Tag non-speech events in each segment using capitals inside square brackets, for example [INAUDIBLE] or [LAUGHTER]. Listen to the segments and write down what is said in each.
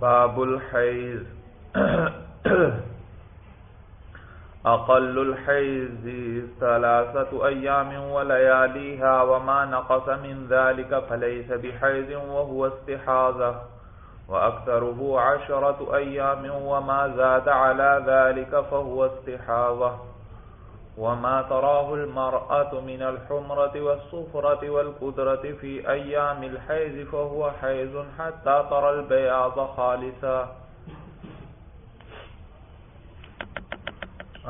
باب الحیز [CLEARS THROAT] اقل الحیز ثلاثة ایام ولیالیها وما نقص من ذلك فلیس بحیز وهو استحاظه واکثره عشرة ایام وما زاد على ذلك فهو استحاظه وما تراه المرأة من الحمرة والصفرة والقدرة في أيام الحيز فهو حيز حتى ترى البياض خالصا۔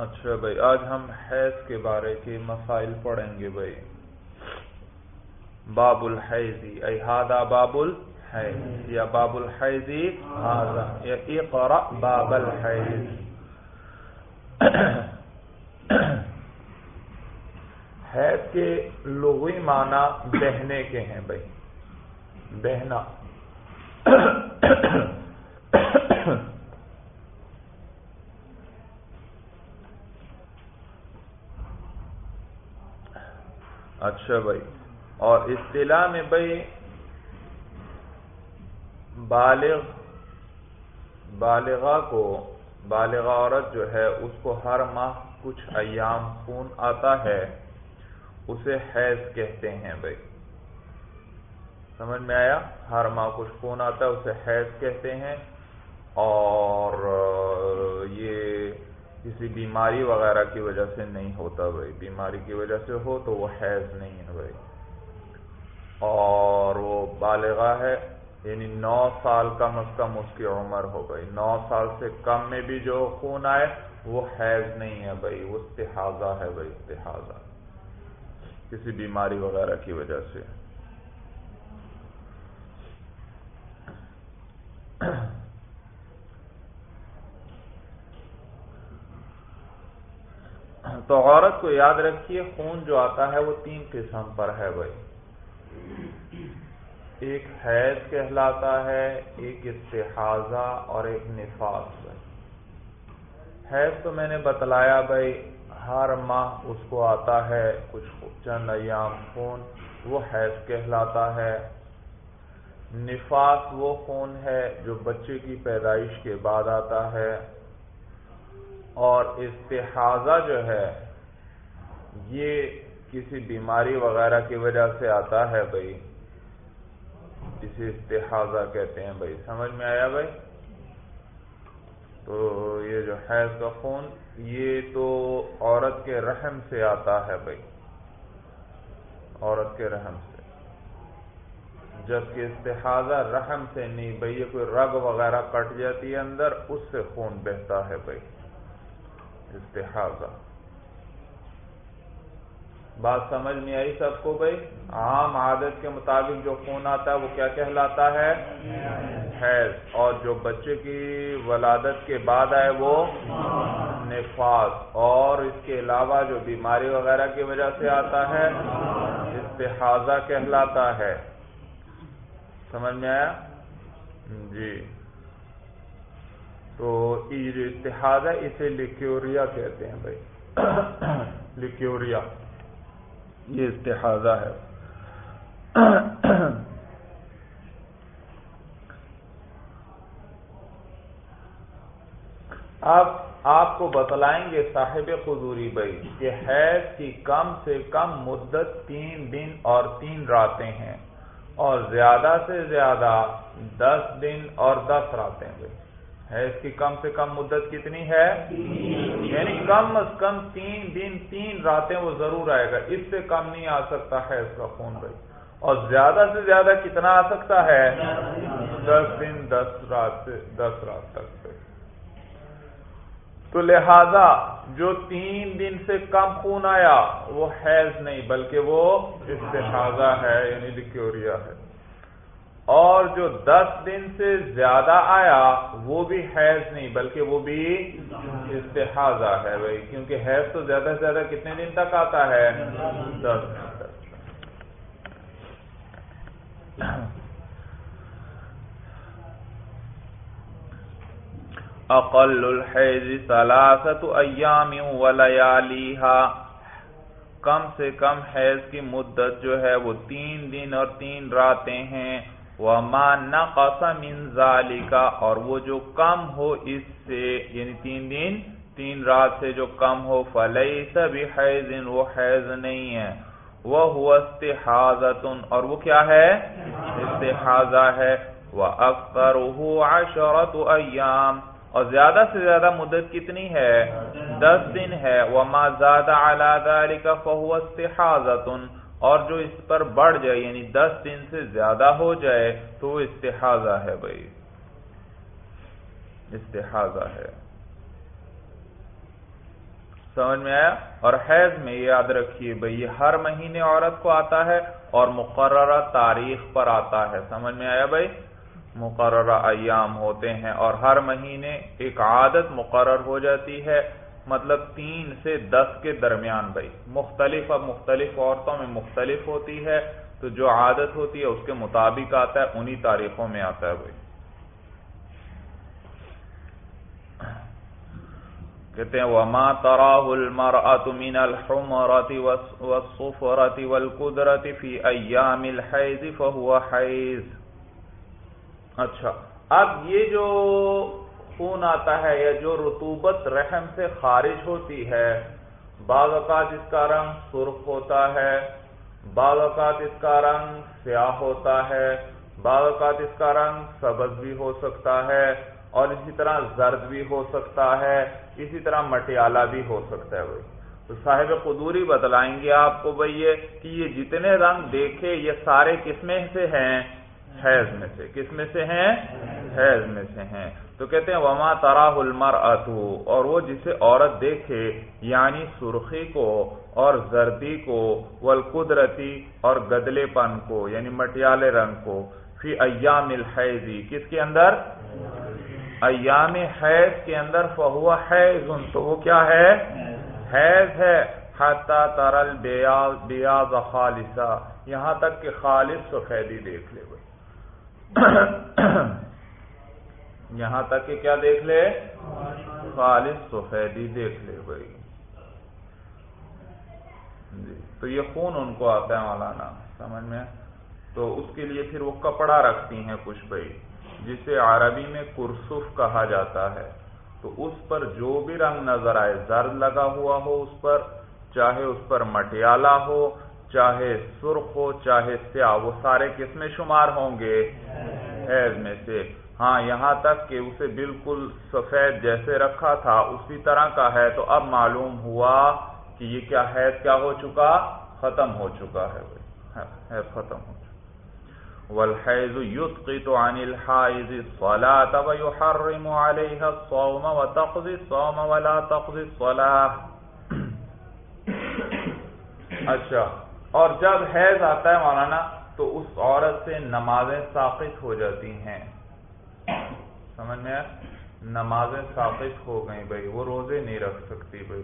اچھا بھائی، آج ہم حیض کے بارے کے مسائل پڑھیں گے بھائی۔ باب الحیزی ای ہادا باب الحیز یا باب الحیزی ہادا یا اقرأ باب الحیز حید کے لغوی معنی بہنے کے ہیں بھائی۔ بہنا۔ اچھا بھائی۔ اور اصطلاح میں بھائی بالغ بالغا کو بالغ عورت جو ہے، اس کو ہر ماہ کچھ ایام خون آتا ہے۔ اسے حیض کہتے ہیں بھائی۔ سمجھ میں آیا؟ ہر ماہ کچھ خون آتا ہے، اسے حیض کہتے ہیں۔ اور یہ کسی بیماری وغیرہ کی وجہ سے نہیں ہوتا بھائی۔ بیماری کی وجہ سے ہو تو وہ حیض نہیں ہے بھائی۔ اور وہ بالغاہ ہے یعنی نو سال کم از کم اس کی عمر ہو گئی نو سال سے کم میں بھی جو خون آئے، وہ حیض نہیں ہے بھائی۔ وہ استحاظہ ہے بھائی استحاظہ کسی بیماری وغیرہ کی وجہ سے۔ تو عورت کو یاد رکھیے، خون جو آتا ہے وہ تین قسم پر ہے بھائی۔ ایک حیض کہلاتا ہے، ایک استحاظہ اور ایک نفاذ۔ بھائی حیض تو میں نے بتلایا بھائی ہر ماہ اس کو آتا ہے، کچھ چند ایام خون، وہ حیض کہلاتا ہے۔ نفاس وہ خون ہے جو بچے کی پیدائش کے بعد آتا ہے۔ اور استحاظہ جو ہے، یہ کسی بیماری وغیرہ کی وجہ سے آتا ہے بھائی۔ جسے استحاظہ کہتے ہیں بھائی، سمجھ میں آیا بھائی؟ تو یہ جو حیض کا خون یہ تو عورت کے رحم سے آتا ہے بھائی۔ عورت کے رحم سے۔ جبکہ استحاظہ رحم سے نہیں، بھائی، یہ کوئی رگ وغیرہ کٹ جاتی ہے اندر، اس سے خون بہتا ہے بھائی۔ استحاظہ بات سمجھ میں آئی سب کو بھائی؟ عام عادت کے مطابق جو خون آتا ہے وہ کیا کہلاتا ہے؟ حیض. اور جو بچے کی ولادت کے بعد آئے وہ نفاذ اور اس کے علاوہ جو بیماری وغیرہ کی وجہ سے آتا ہے استحاظہ کہلاتا ہے. سمجھ میں آیا؟ جی. تو یہ جو اتحاد اسے لکیوریا کہتے ہیں بھائی۔ [COUGHS] لکیوریا یہ استحاظہ ہے۔ اب آپ کو بتلائیں گے صاحب خزوری بھائی کہ حیض کی کم سے کم مدت تین دن اور تین راتیں ہیں اور زیادہ سے زیادہ دس دن اور دس راتیں بھائی حیض کی کم سے کم مدت کتنی ہے؟ یعنی کم از کم تین دن، تین راتیں وہ ضرور آئے گا۔ اس سے کم نہیں آ سکتا ہے اس کا خون بھائی۔ اور زیادہ سے زیادہ کتنا آ سکتا ہے؟ دس دن، دس رات سے، دس رات تک تو لہذا جو تین دن سے کم خون آیا، وہ حیض نہیں، بلکہ وہ استحاظہ ہے یعنی لکیوریا ہے۔ اور جو دس دن سے زیادہ آیا، وہ بھی حیض نہیں، بلکہ وہ بھی استحاظہ ہے بھائی، کیونکہ حیض تو زیادہ سے زیادہ کتنے دن تک آتا ہے؟ دس دن تک۔ اقل الحیض ثلاثت ایام ولیالیها کم سے کم حیض کی مدت جو ہے، وہ تین دن اور تین راتیں ہیں۔ وما نقص من ذالکا اور وہ جو کم ہو اس سے یعنی تین دن، تین رات سے جو کم ہو فلیس بحیض وہ حیض نہیں ہے۔ وہ ہوا استحاظت اور وہ کیا ہے؟ استحاظہ ہے۔ وَأَكْثَرُهُ عَشَرَةُ أَيَّامٍ، اور زیادہ سے زیادہ مدت کتنی ہے؟ دس دن ہے۔ وَمَا زَادَ عَلَى ذَلِكَ، فَهُوَ اسْتِحَاظَةٌ اور جو اس پر بڑھ جائے یعنی دس دن سے زیادہ ہو جائے، تو وہ استحاظہ ہے بھائی۔ استحاظہ ہے۔ سمجھ میں آیا؟ اور حیض میں یاد رکھیے بھائی، یہ ہر مہینے عورت کو آتا ہے اور مقررہ تاریخ پر آتا ہے۔ سمجھ میں آیا بھائی؟ مقررہ ایام ہوتے ہیں اور ہر مہینے ایک عادت مقرر ہو جاتی ہے۔ مطلب تین سے دس کے درمیان بھائی۔ مختلف اب مختلف عورتوں میں مختلف ہوتی ہے، تو جو عادت ہوتی ہے اس کے مطابق آتا ہے، انہی تاریخوں میں آتا ہے بھائی۔ کہتے ہیں، وما تراہ المرأة من الحمرة والصفرة والقدرة في ایام الحیض فهو حیض اچھا اب یہ جو خون آتا ہے یا جو رتوبت رحم سے خارج ہوتی ہے، بعض اوقات اس کا رنگ سرخ ہوتا ہے، بعض اوقات اس کا رنگ سیاہ ہوتا ہے، بعض اوقات اس کا رنگ سبز بھی ہو سکتا ہے اور اسی طرح زرد بھی ہو سکتا ہے، اسی طرح مٹیالہ بھی ہو سکتا ہے بھائی۔ تو صاحب قدوری بتلائیں گے آپ کو بھائی یہ کہ یہ جتنے رنگ دیکھے، یہ سارے کس میں سے ہیں؟ حیض میں سے۔ کس میں سے ہیں؟ حیض میں سے ہیں۔ تو کہتے ہیں، وما تراہ المر اور وہ جسے عورت دیکھے یعنی سرخی کو اور زردی کو والقدرتی اور گدلے پن کو یعنی مٹیالے رنگ کو۔ فی ایام الحیضی کس کے اندر؟ ایام حیض کے اندر فہو حیض۔ تو وہ کیا ہے؟ حیض ہے۔ حتی ترل بیاض خالصہ یہاں تک کہ خالص سفیدی دیکھ لے۔ یہاں تک کہ کیا دیکھ لے؟ خالص سفیدی دیکھ لے بھائی۔ جی تو یہ خون ان کو آتا ہے مولانا، سمجھ میں؟ تو اس کے لیے پھر وہ کپڑا رکھتی ہیں کچھ بھائی، جسے عربی میں کرسف کہا جاتا ہے۔ تو اس پر جو بھی رنگ نظر آئے، زرد لگا ہوا ہو اس پر، چاہے اس پر مٹیالہ ہو چاہے سرخ ہو، چاہے سیاہ، وہ سارے کس میں شمار ہوں گے؟ حیض میں سے۔ ہاں یہاں تک کہ اسے بالکل سفید جیسے رکھا تھا، اسی طرح کا ہے۔ تو اب معلوم ہوا کہ یہ کیا حیض کیا ہو چکا؟ ختم ہو چکا ہے۔ حیض ختم ہو چکا۔ والحیض يسقط عن الحائض الصلاة ويحرم عليها الصوم وتقضي الصوم ولا تقضي الصلاة۔ [COUGHS] اچھا۔ اور جب حیض آتا ہے مولانا، تو اس عورت سے نمازیں ساقط ہو جاتی ہیں۔ سمجھ میں نمازیں ثابت ہو گئی بھائی، وہ روزے نہیں رکھ سکتی بھائی۔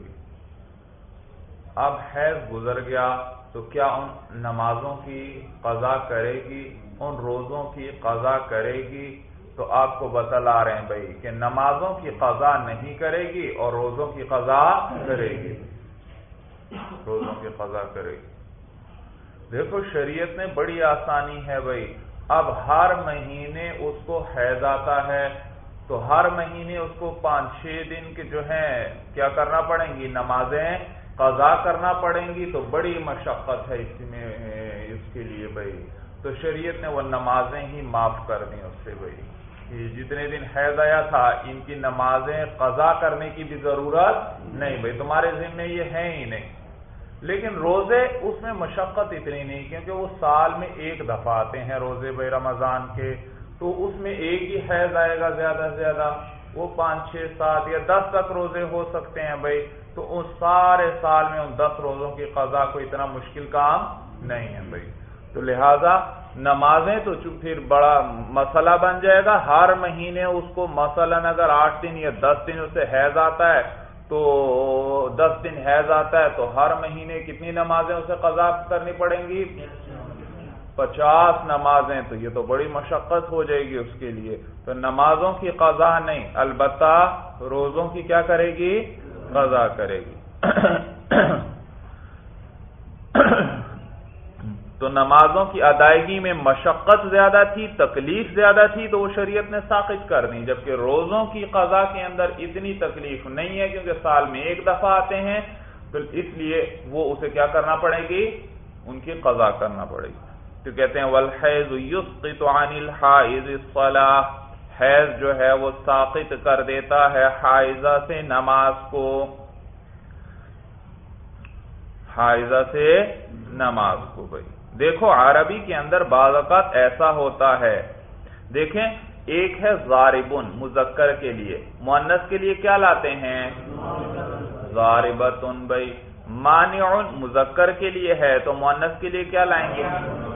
اب حیض گزر گیا، تو کیا ان نمازوں کی قضا کرے گی؟ ان روزوں کی قضا کرے گی؟ تو آپ کو بتلا رہے ہیں بھائی کہ نمازوں کی قضا نہیں کرے گی اور روزوں کی قضا کرے گی۔ روزوں کی قضا کرے گی۔ دیکھو شریعت میں بڑی آسانی ہے بھائی۔ اب ہر مہینے اس کو حیض آتا ہے۔ تو ہر مہینے اس کو پانچ چھ دن کے جو ہیں، کیا کرنا پڑیں گی؟ نمازیں قضا کرنا پڑیں گی۔ تو بڑی مشقت ہے اس میں، اس کے لیے بھائی۔ تو شریعت نے وہ نمازیں ہی معاف کر دیں اس سے بھائی۔ جتنے دن حیض آیا تھا، ان کی نمازیں قضا کرنے کی بھی ضرورت نہیں۔ بھائی، تمہارے ذمہ یہ ہیں ہی نہیں۔ لیکن روزے اس میں مشقت اتنی نہیں، کیونکہ وہ سال میں ایک دفعہ آتے ہیں روزے بھائی رمضان کے، تو اس میں ایک ہی حیض آئے گا زیادہ سے زیادہ، وہ پانچ، چھ، سات یا دس تک روزے ہو سکتے ہیں بھائی، تو اس سارے سال میں ان دس روزوں کی قضا کو اتنا مشکل کام نہیں ہے بھائی۔ تو لہذا نمازیں تو پھر بڑا مسئلہ بن جائے گا، ہر مہینے اس کو مثلاً اگر آٹھ دن یا دس دن اسے حیض آتا ہے تو دس دن حیض آتا ہے تو ہر مہینے کتنی نمازیں اسے قضا کرنی پڑیں گی؟ پچاس نمازیں، تو یہ تو بڑی مشقت ہو جائے گی اس کے لیے۔ تو نمازوں کی قضا نہیں، البتہ روزوں کی کیا کرے گی؟ قضا کرے گی۔ [COUGHS] تو نمازوں کی ادائیگی میں مشقت زیادہ تھی، تکلیف زیادہ تھی، تو وہ شریعت نے ساخت کر دی۔ جبکہ روزوں کی قضا کے اندر اتنی تکلیف نہیں ہے کیونکہ سال میں ایک دفعہ آتے ہیں، تو اس لیے وہ اسے کیا کرنا پڑے گی؟ ان کی قضا کرنا پڑے گی۔ تو کہتے ہیں والحیض یسقط عن الحائض الصلاح حیض جو ہے وہ ساقط کر دیتا ہے حائضہ سے نماز کو۔ حائضہ سے نماز کو بھائی۔ دیکھو، عربی کے اندر بعض اوقات ایسا ہوتا ہے۔ دیکھیں، ایک ہے زاربن مذکر کے لیے۔ مونس کے لیے کیا لاتے ہیں؟ زاربتن بھائی۔ مانع مذکر کے لیے ہے۔ تو مونس کے لیے کیا لائیں گے؟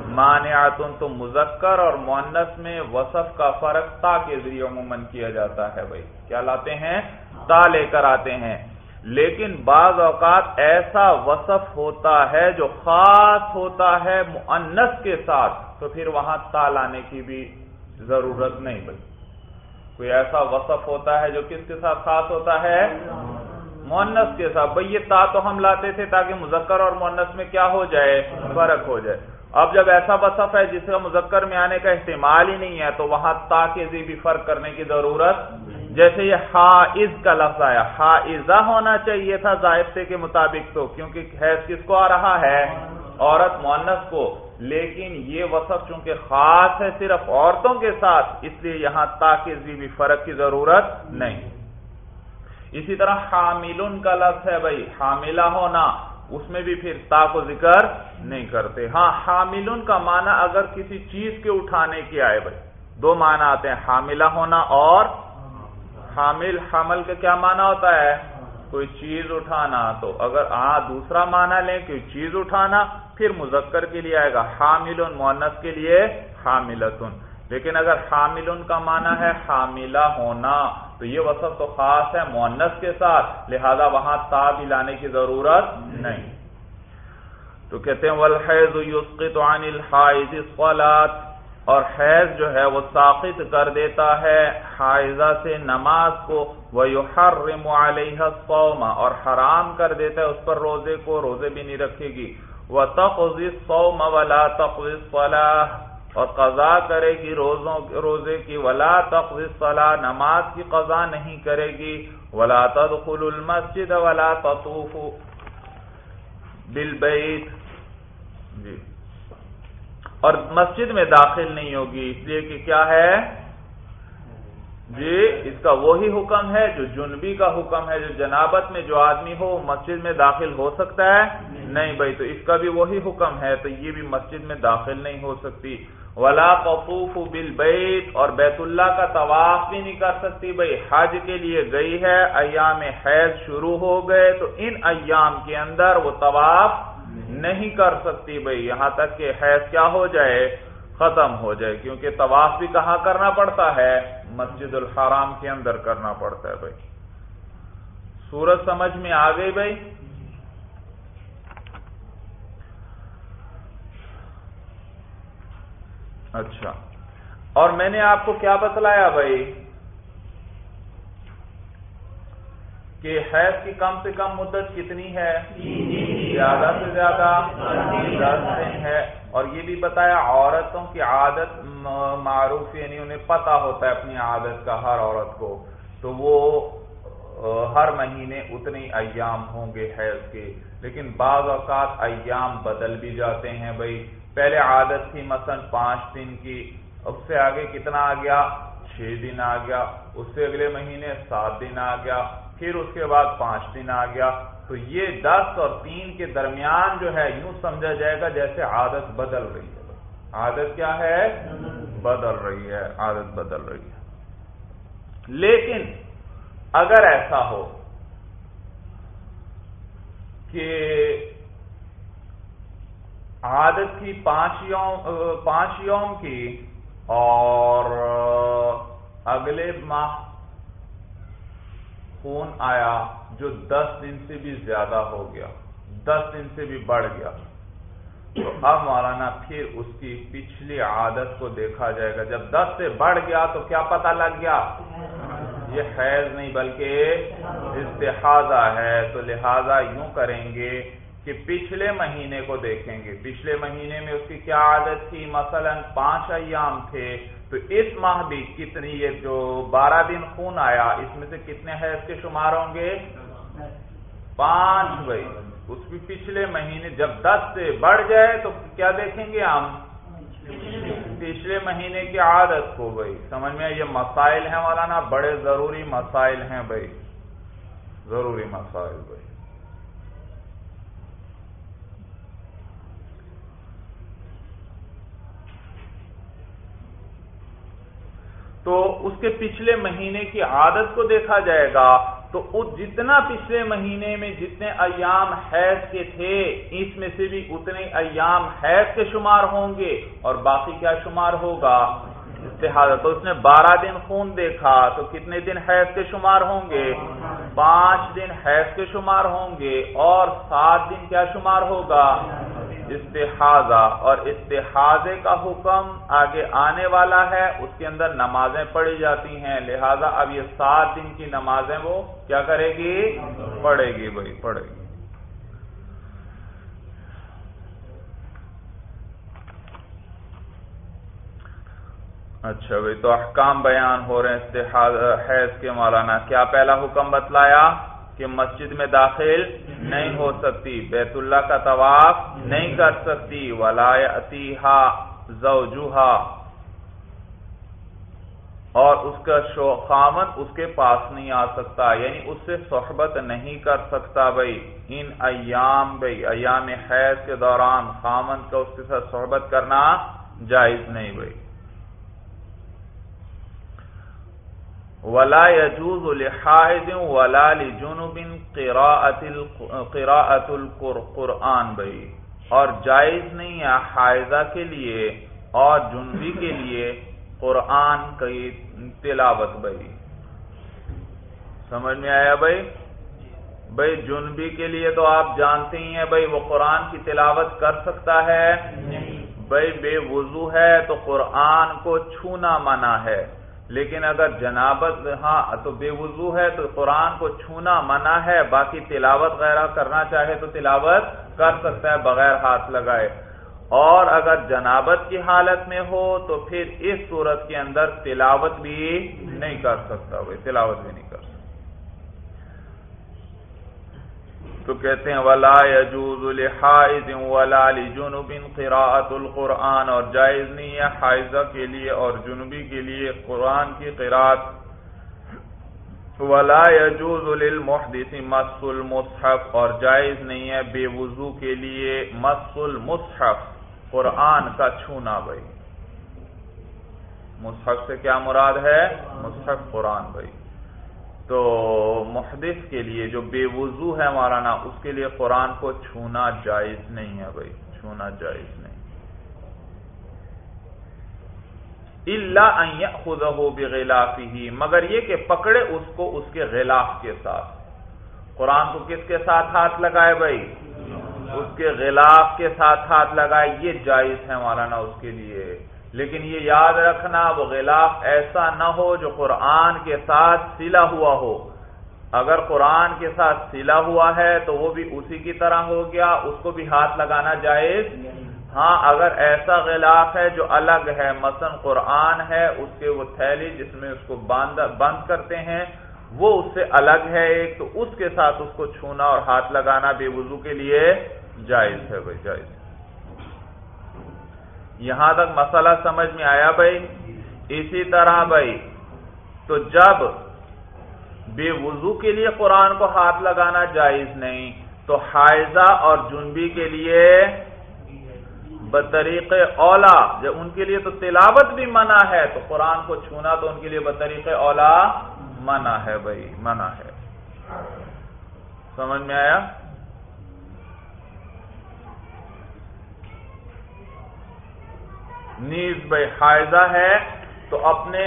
مانعتن، تو مذکر اور مونس میں وصف کا فرق تا کے ذریعے عموماً کیا جاتا ہے بھائی۔ کیا لاتے ہیں؟ تا لے کر آتے ہیں۔ لیکن بعض اوقات ایسا وصف ہوتا ہے جو خاص ہوتا ہے مؤنس کے ساتھ، تو پھر وہاں تا لانے کی بھی ضرورت نہیں بھائی۔ کوئی ایسا وصف ہوتا ہے جو کس کے ساتھ خاص ہوتا ہے؟ مونس کے ساتھ۔ بھائی، یہ تا تو ہم لاتے تھے تاکہ مذکر اور مونس میں کیا ہو جائے؟ فرق ہو جائے۔ اب جب ایسا وصف ہے جس کا مذکر میں آنے کا استعمال ہی نہیں ہے، تو وہاں تا کے بھی فرق کرنے کی ضرورت جیسے یہ حائز کا لفظ آیا، حائزہ ہونا چاہیے تھا ضائبطے کے مطابق تو، کیونکہ حیض کس کو آ رہا ہے؟ عورت مونس کو۔ لیکن یہ وصف چونکہ خاص ہے صرف عورتوں کے ساتھ، اس لیے یہاں تاکہ بھی فرق کی ضرورت نہیں۔ اسی طرح حامل کا لفظ ہے بھائی، حاملہ ہونا، اس میں بھی پھر تا کو ذکر نہیں کرتے۔ ہاں حامل کا معنی اگر کسی چیز کے اٹھانے کی آئے بھائی، دو معنی آتے ہیں، حاملہ ہونا اور حامل، حمل کا کیا معنی ہوتا ہے؟ کوئی چیز اٹھانا، تو اگر آ دوسرا معنی لیں کوئی چیز اٹھانا، پھر مذکر کے لیے آئے گا حامل مونس کے لیے حاملتن لیکن اگر حامل کا معنی ہے حاملہ ہونا، تو یہ وصف تو خاص ہے مونس کے ساتھ، لہذا وہاں تا بھی لانے کی ضرورت نہیں۔ تو کہتے ہیں والحیض یسقط عن الحائض الصلاة۔ اور حیض جو ہے وہ ساقط کر دیتا ہے حائضہ سے نماز کو وَيُحَرِّمُ عَلَيْهَا الصَّوْمَ اور حرام کر دیتا ہے اس پر روزے کو، روزے بھی نہیں رکھے گی۔ وَتَقْضِ الصَّوْمَ وَلَا تَقْضِ الصَّلَاةِ اور قضا کرے گی روزوں، روزے کی۔ ولا تقض الصلاة، نماز کی قضا نہیں کرے گی۔ ولا تدخل المسجد ولا تطوف بالبیت جی۔ اور مسجد میں داخل نہیں ہوگی، اس لیے کہ کیا ہے؟ جی اس کا وہی حکم ہے جو جنبی کا حکم ہے، جو جنابت میں جو آدمی ہو مسجد میں داخل ہو سکتا ہے؟ نہیں بھائی، تو اس کا بھی وہی حکم ہے، تو یہ بھی مسجد میں داخل نہیں ہو سکتی۔ ولا قطوف بالبیت اور بیت اللہ کا طواف بھی نہیں کر سکتی۔ بھائی، حج کے لیے گئی ہے، ایام حیض شروع ہو گئے، تو ان ایام کے اندر وہ طواف نہیں کر سکتی بھائی یہاں تک کہ حیض کیا ہو جائے؟ ختم ہو جائے، کیونکہ طواف بھی کہاں کرنا پڑتا ہے؟ مسجد الحرام کے اندر کرنا پڑتا ہے بھائی سورج سمجھ میں آ گئی بھائی اچھا۔ اور میں نے آپ کو کیا بتلایا بھائی کہ حیض کی کم سے کم مدت کتنی ہے؟ زیادہ سے زیادہ دس دن ہے۔ اور یہ بھی بتایا، عورتوں کی عادت معروف یعنی انہیں پتا ہوتا ہے اپنی عادت کا ہر عورت کو۔ تو وہ ہر مہینے اتنے ایام ہوں گے حیض کے۔ لیکن بعض اوقات ایام بدل بھی جاتے ہیں بھائی۔ پہلے عادت تھی مثلا پانچ دن کی اس سے آگے کتنا آ گیا؟ چھ دن آ گیا۔ اس سے اگلے مہینے سات دن آ گیا۔ پھر اس کے بعد پانچ دن آ گیا۔ تو یہ دس اور تین کے درمیان جو ہے یوں سمجھا جائے گا جیسے عادت بدل رہی ہے۔ عادت کیا ہے؟ بدل رہی ہے، عادت بدل رہی ہے۔ لیکن اگر ایسا ہو کہ عادت کی پانچ یوم پانچ یوم کی اور اگلے ماہ خون آیا جو دس دن سے بھی زیادہ ہو گیا، دس دن سے بھی بڑھ گیا۔ تو اب مولانا پھر اس کی پچھلی عادت کو دیکھا جائے گا۔ جب دس سے بڑھ گیا تو کیا پتا لگ گیا؟ یہ حیض نہیں، بلکہ استحاضہ ہے۔ تو لہذا یوں کریں گے کہ پچھلے مہینے کو دیکھیں گے۔ پچھلے مہینے میں اس کی کیا عادت تھی؟ مثلا پانچ ایام تھے۔ تو اس ماہ بھی کتنی یہ جو بارہ دن خون آیا، اس میں سے کتنے حیض کے شمار ہوں گے؟ پانچ بھائی۔ اس بھی پچھلے مہینے جب دس سے بڑھ جائے تو کیا دیکھیں گے ہم؟ پچھلے مہینے کی عادت کو بھائی۔ سمجھ میں یہ مسائل ہیں مولانا، بڑے ضروری مسائل ہیں بھائی۔ ضروری مسائل بھائی۔ تو اس کے پچھلے مہینے کی عادت کو دیکھا جائے گا تو جتنا پچھلے مہینے میں جتنے ایام حیض کے تھے، اس میں سے بھی اتنے ایام حیض کے شمار ہوں گے اور باقی کیا شمار ہوگا؟ تو اس نے بارہ دن خون دیکھا، تو کتنے دن حیض کے شمار ہوں گے؟ پانچ دن حیض کے شمار ہوں گے اور سات دن کیا شمار ہوگا؟ استحاضہ اور استحاضے کا حکم آگے آنے والا ہے، اس کے اندر نمازیں پڑھی جاتی ہیں۔ لہذا اب یہ سات دن کی نمازیں وہ کیا کرے گی؟ پڑھے گی بھائی، پڑھے گی۔ اچھا بھائی، تو احکام بیان ہو رہے ہیں استحاظ حیض کے مولانا، کیا پہلا حکم بتلایا؟ کہ مسجد میں داخل نہیں ہو سکتی، بیت اللہ کا طواف نہیں کر سکتی ولایتیہا زوجوہا اور اس کا خامن اس کے پاس نہیں آ سکتا یعنی اس سے صحبت نہیں کر سکتا بھائی ان ایام بھائی ایام حیض کے دوران خامن کا اس کے ساتھ صحبت کرنا جائز نہیں بھائی ولا يجوز لحائد ولا لجنوب قراءة القرآن بھائی۔ اور جائز نہیں ہے حائضہ کے لیے اور جنوبی کے لیے قرآن کی تلاوت بھائی۔ سمجھ میں آیا بھائی؟ بھائی جنوبی کے لیے تو آپ جانتے ہی ہیں بھائی وہ قرآن کی تلاوت کر سکتا ہے۔ بھائی بے وضو ہے تو قرآن کو چھونا منع ہے۔ لیکن اگر جنابت ہاں تو بے وضو ہے، تو قرآن کو چھونا منع ہے، باقی تلاوت وغیرہ کرنا چاہے تو تلاوت کر سکتا ہے، بغیر ہاتھ لگائے۔ اور اگر جنابت کی حالت میں ہو، تو پھر اس صورت کے اندر تلاوت بھی نہیں کر سکتا، وہ تلاوت بھی نہیں کر سکتا تو کہتے ہیں، ولا يجوز لحائز ولا لجنب قراءت القرآن اور جائز نہیں ہے حائزہ کے لیے اور جنوبی کے لیے قرآن کی قراءت ولا يجوز للمحدث مس المصحف اور جائز نہیں ہے بے وضو کے لیے مس المصحف، قرآن کا چھونا بھائی۔ مصحف سے کیا مراد ہے؟ مصحف قرآن بھائی۔ تو محدث کے لیے جو بے وضو ہے مولانا، اس کے لیے قرآن کو چھونا جائز نہیں ہے بھائی، چھونا جائز نہیں۔ اللہ خدا ہو ہی مگر یہ کہ پکڑے اس کو اس کے غلاف کے ساتھ۔ قرآن کو کس کے ساتھ ہاتھ لگائے بھائی؟ اس کے غلاف کے ساتھ ہاتھ لگائے، یہ جائز ہے مولانا اس کے لیے۔ لیکن یہ یاد رکھنا وہ غلاف ایسا نہ ہو جو قرآن کے ساتھ سلا ہوا ہو۔ اگر قرآن کے ساتھ سلا ہوا ہے تو وہ بھی اسی کی طرح ہو گیا، اس کو بھی ہاتھ لگانا جائز؟ ہاں اگر ایسا غلاف ہے جو الگ ہے، مثلا قرآن ہے، اس کے وہ تھیلی جس میں اس کو بند کرتے ہیں، وہ اس سے الگ ہے ایک، تو اس کے ساتھ اس کو چھونا اور ہاتھ لگانا بے وضو کے لیے جائز ہے بھائی، جائز۔ یہاں تک مسئلہ سمجھ میں آیا بھائی؟ اسی طرح بھائی، تو جب بے وضو کے لیے قرآن کو ہاتھ لگانا جائز نہیں، تو حائزہ اور جنبی کے لیے بطریق اولا جب ان کے لیے تو تلاوت بھی منع ہے، تو قرآن کو چھونا تو ان کے لیے بطریق اولا منع ہے بھائی، منع ہے۔ سمجھ میں آیا؟ نیز بھائی حائزہ ہے، تو اپنے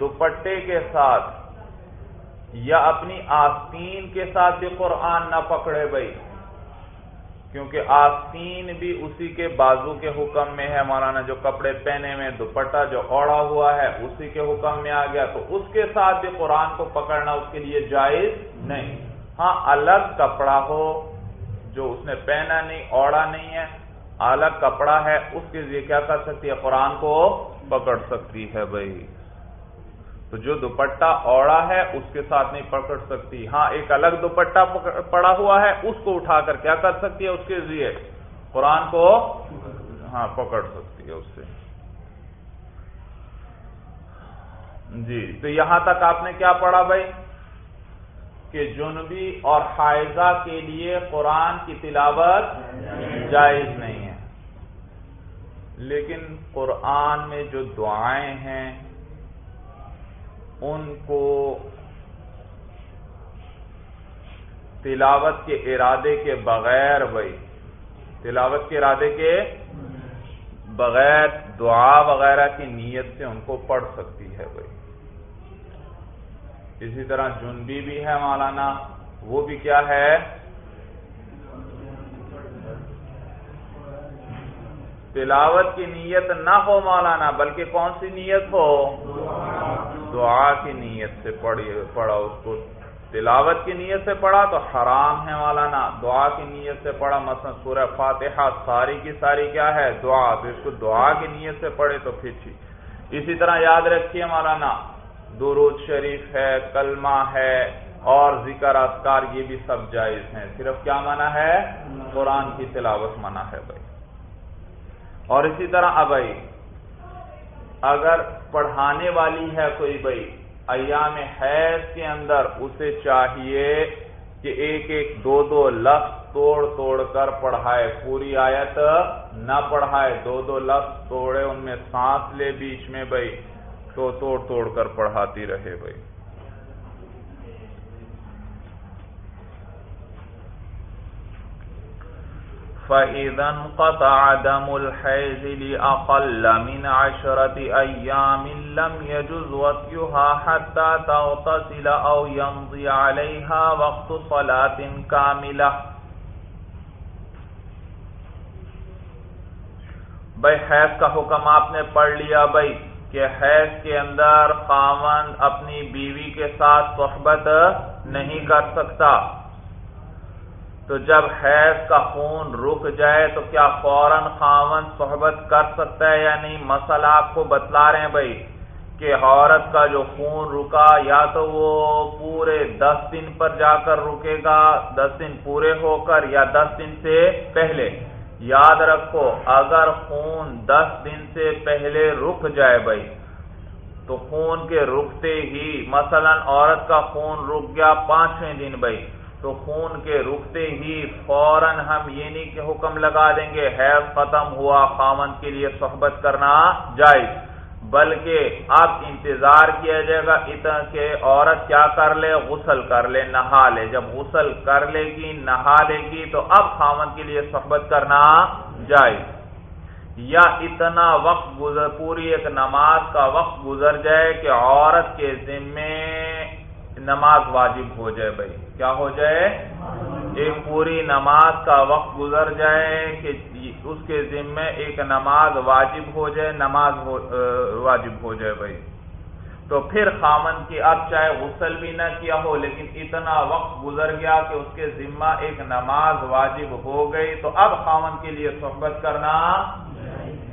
دوپٹے کے ساتھ یا اپنی آستین کے ساتھ بھی قرآن نہ پکڑے بھائی، کیونکہ آستین بھی اسی کے بازو کے حکم میں ہے مولانا، جو کپڑے پہنے میں، دوپٹہ جو اوڑا ہوا ہے، اسی کے حکم میں آ گیا، تو اس کے ساتھ بھی قرآن کو پکڑنا اس کے لیے جائز نہیں۔ ہاں الگ کپڑا ہو، جو اس نے پہنا نہیں اوڑا نہیں ہے الگ کپڑا ہے، اس کے لیے کیا کر سکتی ہے؟ قرآن کو پکڑ سکتی ہے بھائی۔ تو جو دوپٹہ اوڑا ہے، اس کے ساتھ نہیں پکڑ سکتی۔ ہاں ایک الگ دوپٹہ پڑا ہوا ہے، اس کو اٹھا کر کیا کر سکتی ہے؟ اس کے ذریعے قرآن کو ہاں پکڑ سکتی ہے اس سے۔ جی تو یہاں تک آپ نے کیا پڑھا بھائی؟ کہ جنبی اور حائضہ کے لیے قرآن کی تلاوت جائز نہیں۔ لیکن قرآن میں جو دعائیں ہیں، ان کو تلاوت کے ارادے کے بغیر بھائی تلاوت کے ارادے کے بغیر دعا وغیرہ کی نیت سے ان کو پڑھ سکتی ہے بھائی اسی طرح جنبی بھی ہے مولانا وہ بھی کیا ہے؟ تلاوت کی نیت نہ ہو مولانا، بلکہ کون سی نیت ہو؟ دعا کی نیت سے پڑھا اس کو۔ تلاوت کی نیت سے پڑھا تو حرام ہے مولانا۔ دعا کی نیت سے پڑھا، مثلا سورہ فاتحہ، ساری کی ساری کیا ہے؟ دعا۔ تو اس کو دعا کی نیت سے پڑھے تو پھر اسی طرح یاد رکھیے مولانا، درود شریف ہے، کلمہ ہے، اور ذکر اذکار یہ بھی سب جائز ہیں۔ صرف کیا منع ہے؟ قرآن کی تلاوت منع ہے بھائی۔ اور اسی طرح ابئی۔ اگر پڑھانے والی ہے کوئی بھائی ایام حیض کے اندر اسے چاہیے کہ ایک ایک دو دو لفظ توڑ توڑ کر پڑھائے، پوری آیت نہ پڑھائے، دو دو لفظ توڑے، ان میں سانس لے بیچ میں بھائی تو توڑ توڑ کر پڑھاتی رہے بھائی فَإِذَا انْقَطَعَ دَمُ الْحَيْزِ لِأَقَلَّ مِنْ عَشْرَةِ أَيَّامٍ لَمْ يَجُزْ وَطْيُهَا حَتَّى تَغْتَسِلَ أَوْ يَمْضِي عَلَيْهَا وَقْتُ صَلَاةٍ كَامِلَةٍ. بھئی حیض کا حکم آپ نے پڑھ لیا بھئی کہ حیض کے اندر خامن اپنی بیوی کے ساتھ صحبت نہیں کر سکتا۔ تو جب حیض کا خون رک جائے تو کیا فوراً خامن صحبت کر سکتا ہے یا نہیں؟ مسئلہ آپ کو بتلا رہے ہیں بھائی کہ عورت کا جو خون رکا، یا تو وہ پورے دس دن پر جا کر رکے گا، دس دن پورے ہو کر، یا دس دن سے پہلے۔ یاد رکھو، اگر خون دس دن سے پہلے رک جائے بھائی، تو خون کے رکتے ہی، مثلا عورت کا خون رک گیا پانچویں دن بھائی تو خون کے رکتے ہی فوراً ہم یہ نہیں کہ حکم لگا دیں گے حیض ختم ہوا خامن کے لیے صحبت کرنا جائز۔ بلکہ اب انتظار کیا جائے گا، اتنا کہ عورت کیا کر لے؟ غسل کر لے، نہا لے۔ جب غسل کر لے گی، نہا لے گی، تو اب خامن کے لیے صحبت کرنا جائز۔ یا اتنا وقت گزر، پوری ایک نماز کا وقت گزر جائے کہ عورت کے ذمے نماز واجب ہو جائے بھائی۔ کیا ہو جائے؟ ایک پوری نماز کا وقت گزر جائے کہ اس کے ذمے ایک نماز واجب ہو جائے، نماز واجب ہو جائے بھائی۔ تو پھر خامن کی اب چاہے غسل بھی نہ کیا ہو، لیکن اتنا وقت گزر گیا کہ اس کے ذمہ ایک نماز واجب ہو گئی۔ تو اب خامن کے لیے صحبت کرنا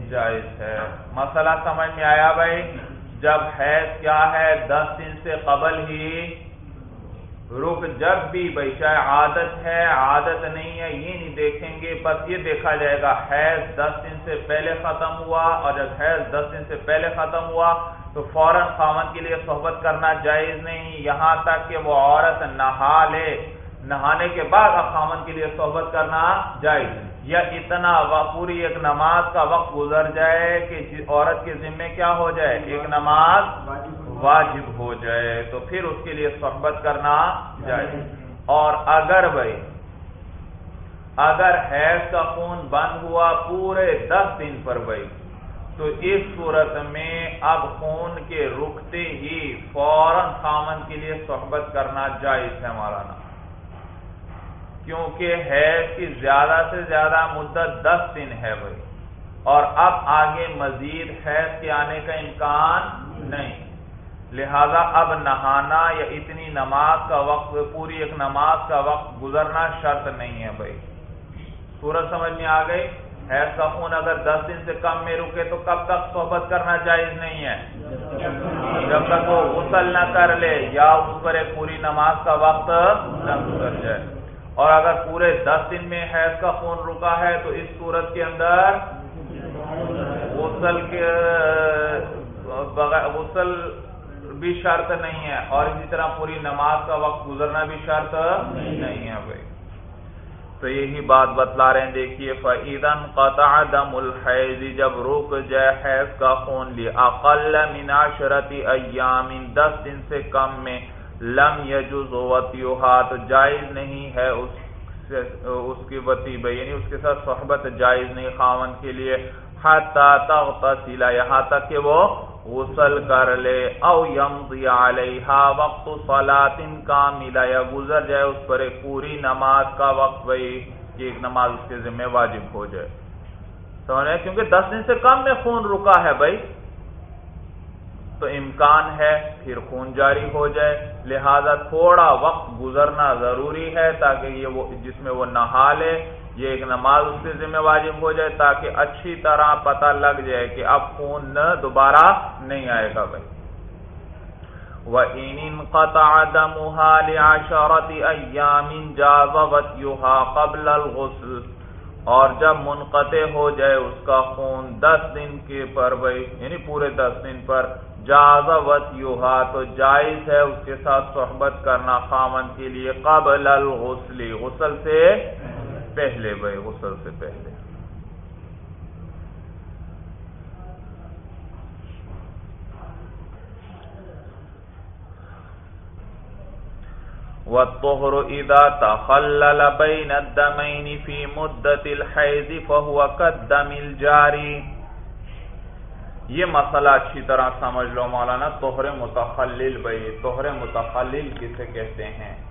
جائز ہے۔ مسئلہ سمجھ میں آیا بھائی؟ جب حیض کیا ہے، دس دن سے قبل ہی رک جب بھی بھائی چاہے عادت ہے، عادت نہیں ہے، یہ نہیں دیکھیں گے، بس یہ دیکھا جائے گا، حیض دس دن سے پہلے ختم ہوا اور جب حیض دس دن سے پہلے ختم ہوا تو فوراً خامن کے لیے صحبت کرنا جائز نہیں۔ یہاں تک کہ وہ عورت نہا لے۔ نہانے کے بعد اب خامن کے لیے صحبت کرنا جائز۔ یا اتنا پوری ایک نماز کا وقت گزر جائے کہ عورت کے ذمے کیا ہو جائے؟ ایک نماز واجب ہو جائے تو پھر اس کے لیے صحبت کرنا جائے اور اگر بھائی، اگر حیض کا خون بند ہوا پورے دس دن پر بھائی، تو اس صورت میں اب خون کے رکتے ہی فوراً خامن کے لیے صحبت کرنا جائز ہے مولانا۔ کیونکہ حیض کی زیادہ سے زیادہ مدت دس دن ہے بھائی۔ اور اب آگے مزید حیض کے آنے کا امکان نہیں۔ لہذا اب نہانا یا اتنی نماز کا وقت، پوری ایک نماز کا وقت گزرنا شرط نہیں ہے بھائی۔ سورج سمجھ میں آ گئی؟ حیض کا خون اگر دس دن سے کم میں رکے تو کب تک صحبت کرنا جائز نہیں ہے۔ جب تک وہ غسل نہ کر لے یا اس پر ایک پوری نماز کا وقت نہ گزر جائے۔ اور اگر پورے دس دن میں حیض کا خون رکا ہے تو اس صورت کے اندر غسل کے، بغیر غسل بھی شرط نہیں ہے اور اسی طرح پوری نماز کا وقت گزرنا بھی شرط نہیں ہے بھائی۔ تو یہی بات بتلا رہے ہیں، دیکھیے فعیدن قطع دم الحیض جب رک جائے حیض کا خون لی اقل من عشرتی ایام دس دن سے کم میں لم یجوز وطیوہا، تو جائز نہیں ہے اس اس کی وطی بھئی یعنی اس کے ساتھ صحبت جائز نہیں، خاون کے لیے حتی تغتسیلا یہاں تک کہ وہ غسل کر لے او یمضی علیہا وقت صلاة کاملہ، یا گزر جائے اس پر ایک پوری نماز کا وقت بھئی کہ ایک نماز اس کے ذمہ واجب ہو جائے۔ سمجھے کیونکہ دس دن سے کم میں خون رکا ہے بھائی تو امکان ہے پھر خون جاری ہو جائے۔ لہذا تھوڑا وقت گزرنا ضروری ہے تاکہ یہ وہ جس میں وہ نہا لے۔ یہ ایک نماز اس کے ذمہ واجب ہو جائے تاکہ اچھی طرح پتہ لگ جائے کہ اب خون دوبارہ نہیں آئے گا بھائی۔ وَإِنِ انْقَطَعَ دَمُهَا لِعَشَرَةِ أَيَّامٍ جَازَ قَبْلَ الْغُسْلِ۔ اور جب منقطع ہو جائے اس کا خون دس دن کے پر بھائی یعنی پورے دس دن پر جاز وتیوها تو جائز ہے اس کے ساتھ صحبت کرنا خامن کے لیے قبل الغسل۔ غسل سے پہلے بھائی، غسل سے پہلے۔ والطهر اذا تخلل بين الدمين في مدة الحيض فهو كالدم الجاري۔ یہ مسئلہ اچھی طرح سمجھ لو مولانا توہر متخلل بھائی توہر متخلل کسے کہتے ہیں؟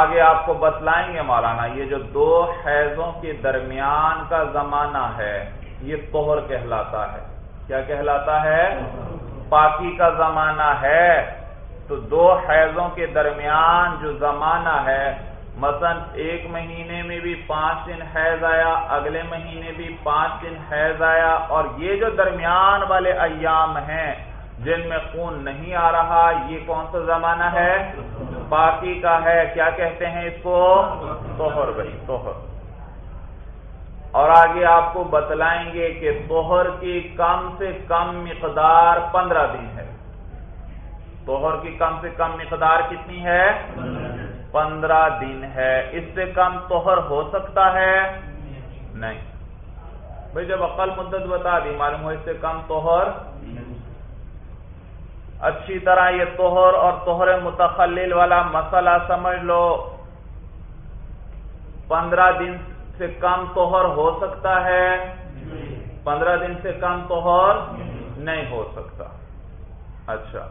آگے آپ کو بتلائیں گے مولانا، یہ جو دو حیضوں کے درمیان کا زمانہ ہے، یہ توہر کہلاتا ہے۔ کیا کہلاتا ہے؟ پاکی کا زمانہ ہے۔ تو دو حیضوں کے درمیان جو زمانہ ہے، مثلا ایک مہینے میں بھی پانچ دن حیض آیا، اگلے مہینے بھی پانچ دن حیض آیا، اور یہ جو درمیان والے ایام ہیں، جن میں خون نہیں آ رہا، یہ کون سا زمانہ ہے؟ باقی کا ہے، کیا کہتے ہیں اس کو؟ توہر بھائی توہر اور آگے آپ کو بتلائیں گے کہ توہر کی کم سے کم مقدار پندرہ دن ہے۔ توہر کی کم سے کم مقدار کتنی ہے؟ پندرہ دن ہے۔ اس سے کم توہر ہو سکتا ہے؟ نہیں۔ بھائی جب عقل مدت بتا دی، معلوم ہو اس سے کم توہر اچھی طرح یہ توہر اور توہر متخلل والا مسئلہ سمجھ لو۔ پندرہ دن سے کم توہر ہو سکتا ہے۔ پندرہ دن سے کم توہر نہیں ہو سکتا۔ اچھا۔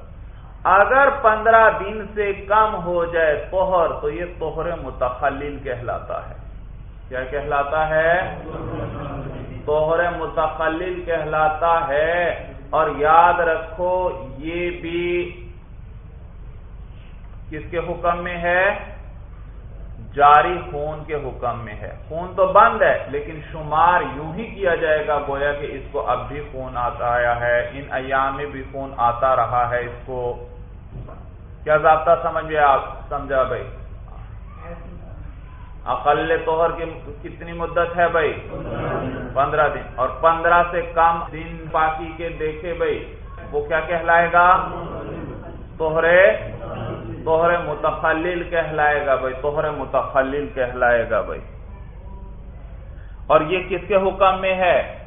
اگر پندرہ دن سے کم ہو جائے توہر تو یہ توہر متخلل کہلاتا ہے۔ کیا کہلاتا ہے؟ توہر متخلل کہلاتا ہے۔ اور یاد رکھو، یہ بھی کس کے حکم میں ہے؟ جاری خون کے حکم میں ہے۔ خون تو بند ہے، لیکن شمار یوں ہی کیا جائے گا گویا کہ اس کو اب بھی خون آتا آیا ہے، ان ایام میں بھی خون آتا رہا ہے اس کو۔ کیا ضابطہ سمجھے آپ؟ سمجھا بھائی۔ اقل توہر کی کتنی مدت ہے بھائی؟ پندرہ دن۔ اور پندرہ سے کم دن باقی کے دیکھے بھائی، وہ کیا کہلائے گا؟ توہرے توہرے متخلل کہلائے گا بھائی توہرے متخلل کہلائے گا بھائی۔ اور یہ کس کے حکم میں ہے؟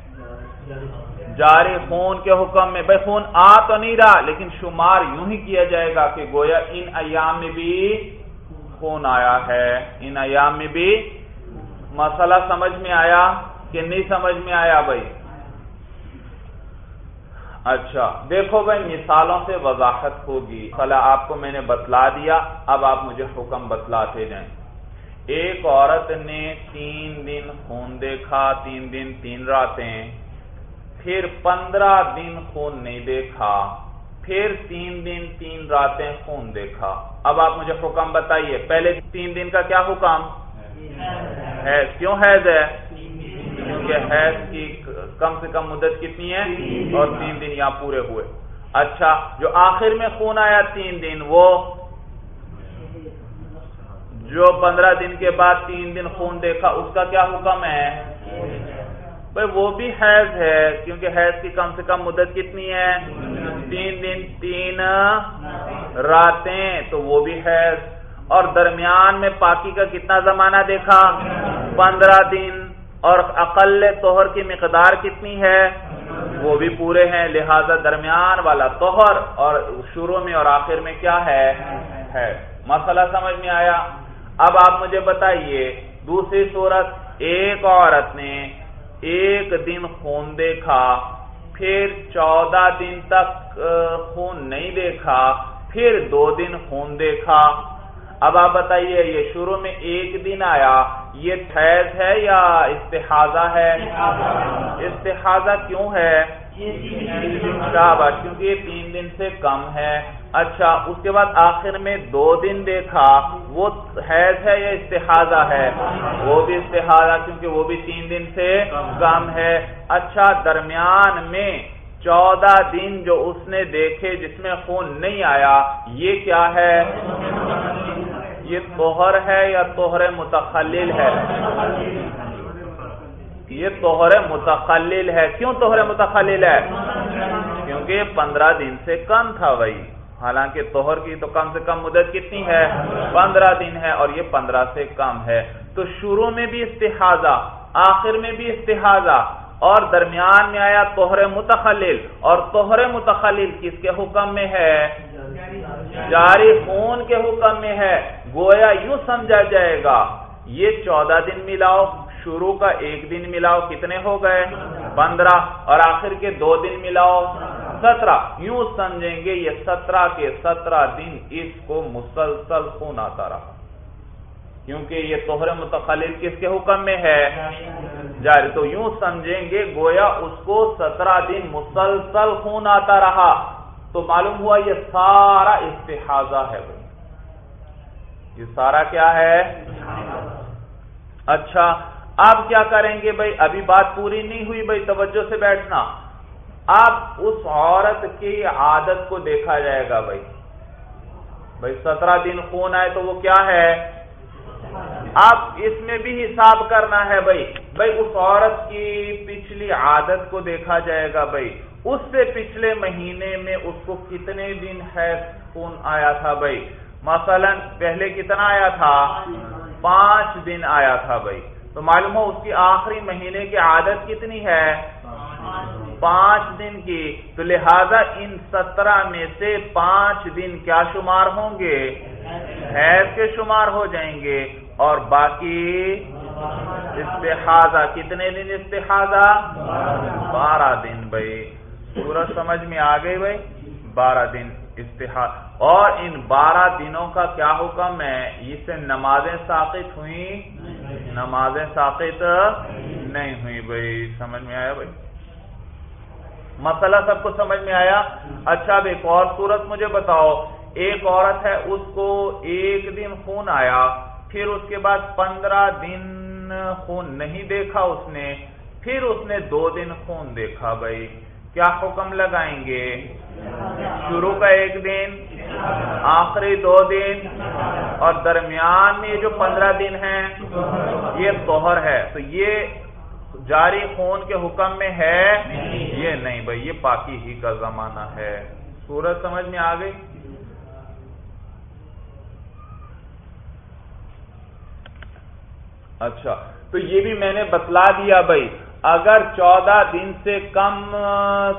جاری خون کے حکم میں۔ بھائی، خون آ تو نہیں رہا، لیکن شمار یوں ہی کیا جائے گا کہ گویا ان ایام میں بھی خون آیا ہے؟ ان ایام میں بھی مسئلہ سمجھ میں آیا کہ نہیں سمجھ میں آیا بھائی؟ اچھا دیکھو بھائی، مثالوں سے وضاحت ہوگی۔ خلا آپ کو میں نے بتلا دیا، اب آپ مجھے حکم بتلاتے جائیں۔ ایک عورت نے تین دن خون دیکھا، تین دن تین راتیں، پھر پندرہ دن خون نہیں دیکھا۔ پھر تین دن، تین راتیں خون دیکھا۔ اب آپ مجھے حکم بتائیے، پہلے تین دن کا کیا حکم؟ حیض کیوں حیض ہے؟ کیونکہ حیض کی کم سے کم مدت کتنی ہے؟ اور تین دن یہاں پورے ہوئے۔ اچھا جو آخر میں خون آیا تین دن، وہ؟ جو پندرہ دن کے بعد تین دن خون دیکھا، اس کا کیا حکم ہے؟ بھائی وہ بھی حیض ہے، کیونکہ حیض کی کم سے کم مدت کتنی ہے؟ تین دن، تین راتیں، تو وہ بھی حیض۔ اور درمیان میں پاکی کا کتنا زمانہ دیکھا؟ پندرہ دن۔ اور اقل توہر کی مقدار کتنی ہے؟ وہ بھی پورے ہیں۔ لہذا درمیان والا توہر اور شروع میں اور آخر میں کیا ہے؟ مسئلہ سمجھ میں آیا؟ اب آپ مجھے بتائیے، دوسری صورت ایک عورت نے ایک دن خون دیکھا پھر چودہ دن تک خون نہیں دیکھا پھر دو دن خون دیکھا۔ اب آپ بتائیے یہ شروع میں ایک دن آیا یہ ٹھیز ہے یا استحاظہ ہے؟ استحاظہ کیوں ہے؟ کیونکہ یہ تین دن سے کم ہے۔ اچھا اس کے بعد آخر میں دو دن دیکھا، وہ حیض ہے یا استحاظہ ہے؟ وہ بھی استحاظہ کیونکہ وہ بھی تین دن سے کم ہے۔ اچھا درمیان میں چودہ دن جو اس نے دیکھے جس میں خون نہیں آیا، یہ کیا ہے؟ یہ توہر ہے یا توہر متخلل ہے؟ یہ توہر متخلل ہے۔ کیوں توہر متخلل ہے؟ کیونکہ پندرہ دن سے کم تھا بھائی حالانکہ توہر کی تو کم سے کم مدت کتنی ہے؟ پندرہ دن ہے اور یہ پندرہ سے کم ہے۔ تو شروع میں بھی استحاظہ آخر میں بھی استحاظہ اور درمیان میں آیا توہر متخلل۔ اور توہر متخلل کس کے حکم میں ہے؟ جاری خون کے حکم میں ہے۔ گویا یوں سمجھا جائے گا، یہ چودہ دن ملاؤ۔ شروع کا ایک دن ملاؤ کتنے ہو گئے؟ پندرہ، اور آخر کے دو دن ملاؤ سترہ۔ یوں سمجھیں گے یہ سترہ کے سترہ دن اس کو مسلسل خون آتا رہا کیونکہ یہ توہر متخلل کس کے حکم میں ہے؟ جاری۔ تو یوں سمجھیں گے گویا اس کو سترہ دن مسلسل خون آتا رہا تو معلوم ہوا یہ سارا استحاظہ ہے۔ بھائی یہ سارا کیا ہے؟ اچھا اب کیا کریں گے بھائی؟ ابھی بات پوری نہیں ہوئی بھائی، توجہ سے بیٹھنا۔ اب اس عورت کی عادت کو دیکھا جائے گا بھائی۔ بھائی، سترہ دن خون آئے تو وہ کیا ہے؟ اب اس میں بھی حساب کرنا ہے بھائی۔ بھائی، اس عورت کی پچھلی عادت کو دیکھا جائے گا بھائی۔ اس سے پچھلے مہینے میں اس کو کتنے دن ہے خون آیا تھا بھائی؟ مثلا پہلے کتنا آیا تھا؟ پانچ دن آیا تھا بھائی۔ تو معلوم ہو اس کی آخری مہینے کی عادت کتنی ہے؟ پانچ دن کی۔ تو لہذا ان سترہ میں سے پانچ دن کیا شمار ہوں گے؟ حیض کے شمار ہو جائیں گے۔ اور باقی استحاظہ کتنے دن استحاظہ بارہ دن بھائی۔ سورج سمجھ میں آ گئی بھائی؟ بارہ دن استحاد اور ان بارہ دنوں کا کیا حکم ہے؟ اس سے نمازیں ساقت ہوئی نمازیں ساقت نہیں ہوئی بھائی، سمجھ میں آیا بھائی؟ مسئلہ سب کو سمجھ میں آیا؟ اچھا اب ایک اور صورت مجھے بتاؤ۔ ایک عورت ہے، اس کو ایک دن خون آیا، پھر اس کے بعد پندرہ دن خون نہیں دیکھا اس نے، پھر اس نے دو دن خون دیکھا بھائی۔ کیا حکم لگائیں گے؟ شروع کا ایک دن، آخری دو دن، اور درمیان میں جو پندرہ دن ہیں، یہ توہر ہے۔ تو یہ جاری خون کے حکم میں ہے؟ یہ نہیں بھائی، یہ پاکی ہی کا زمانہ ہے۔ سورج سمجھ میں آ گئی؟ اچھا تو یہ بھی میں نے بتلا دیا بھائی۔ اگر چودہ دن سے کم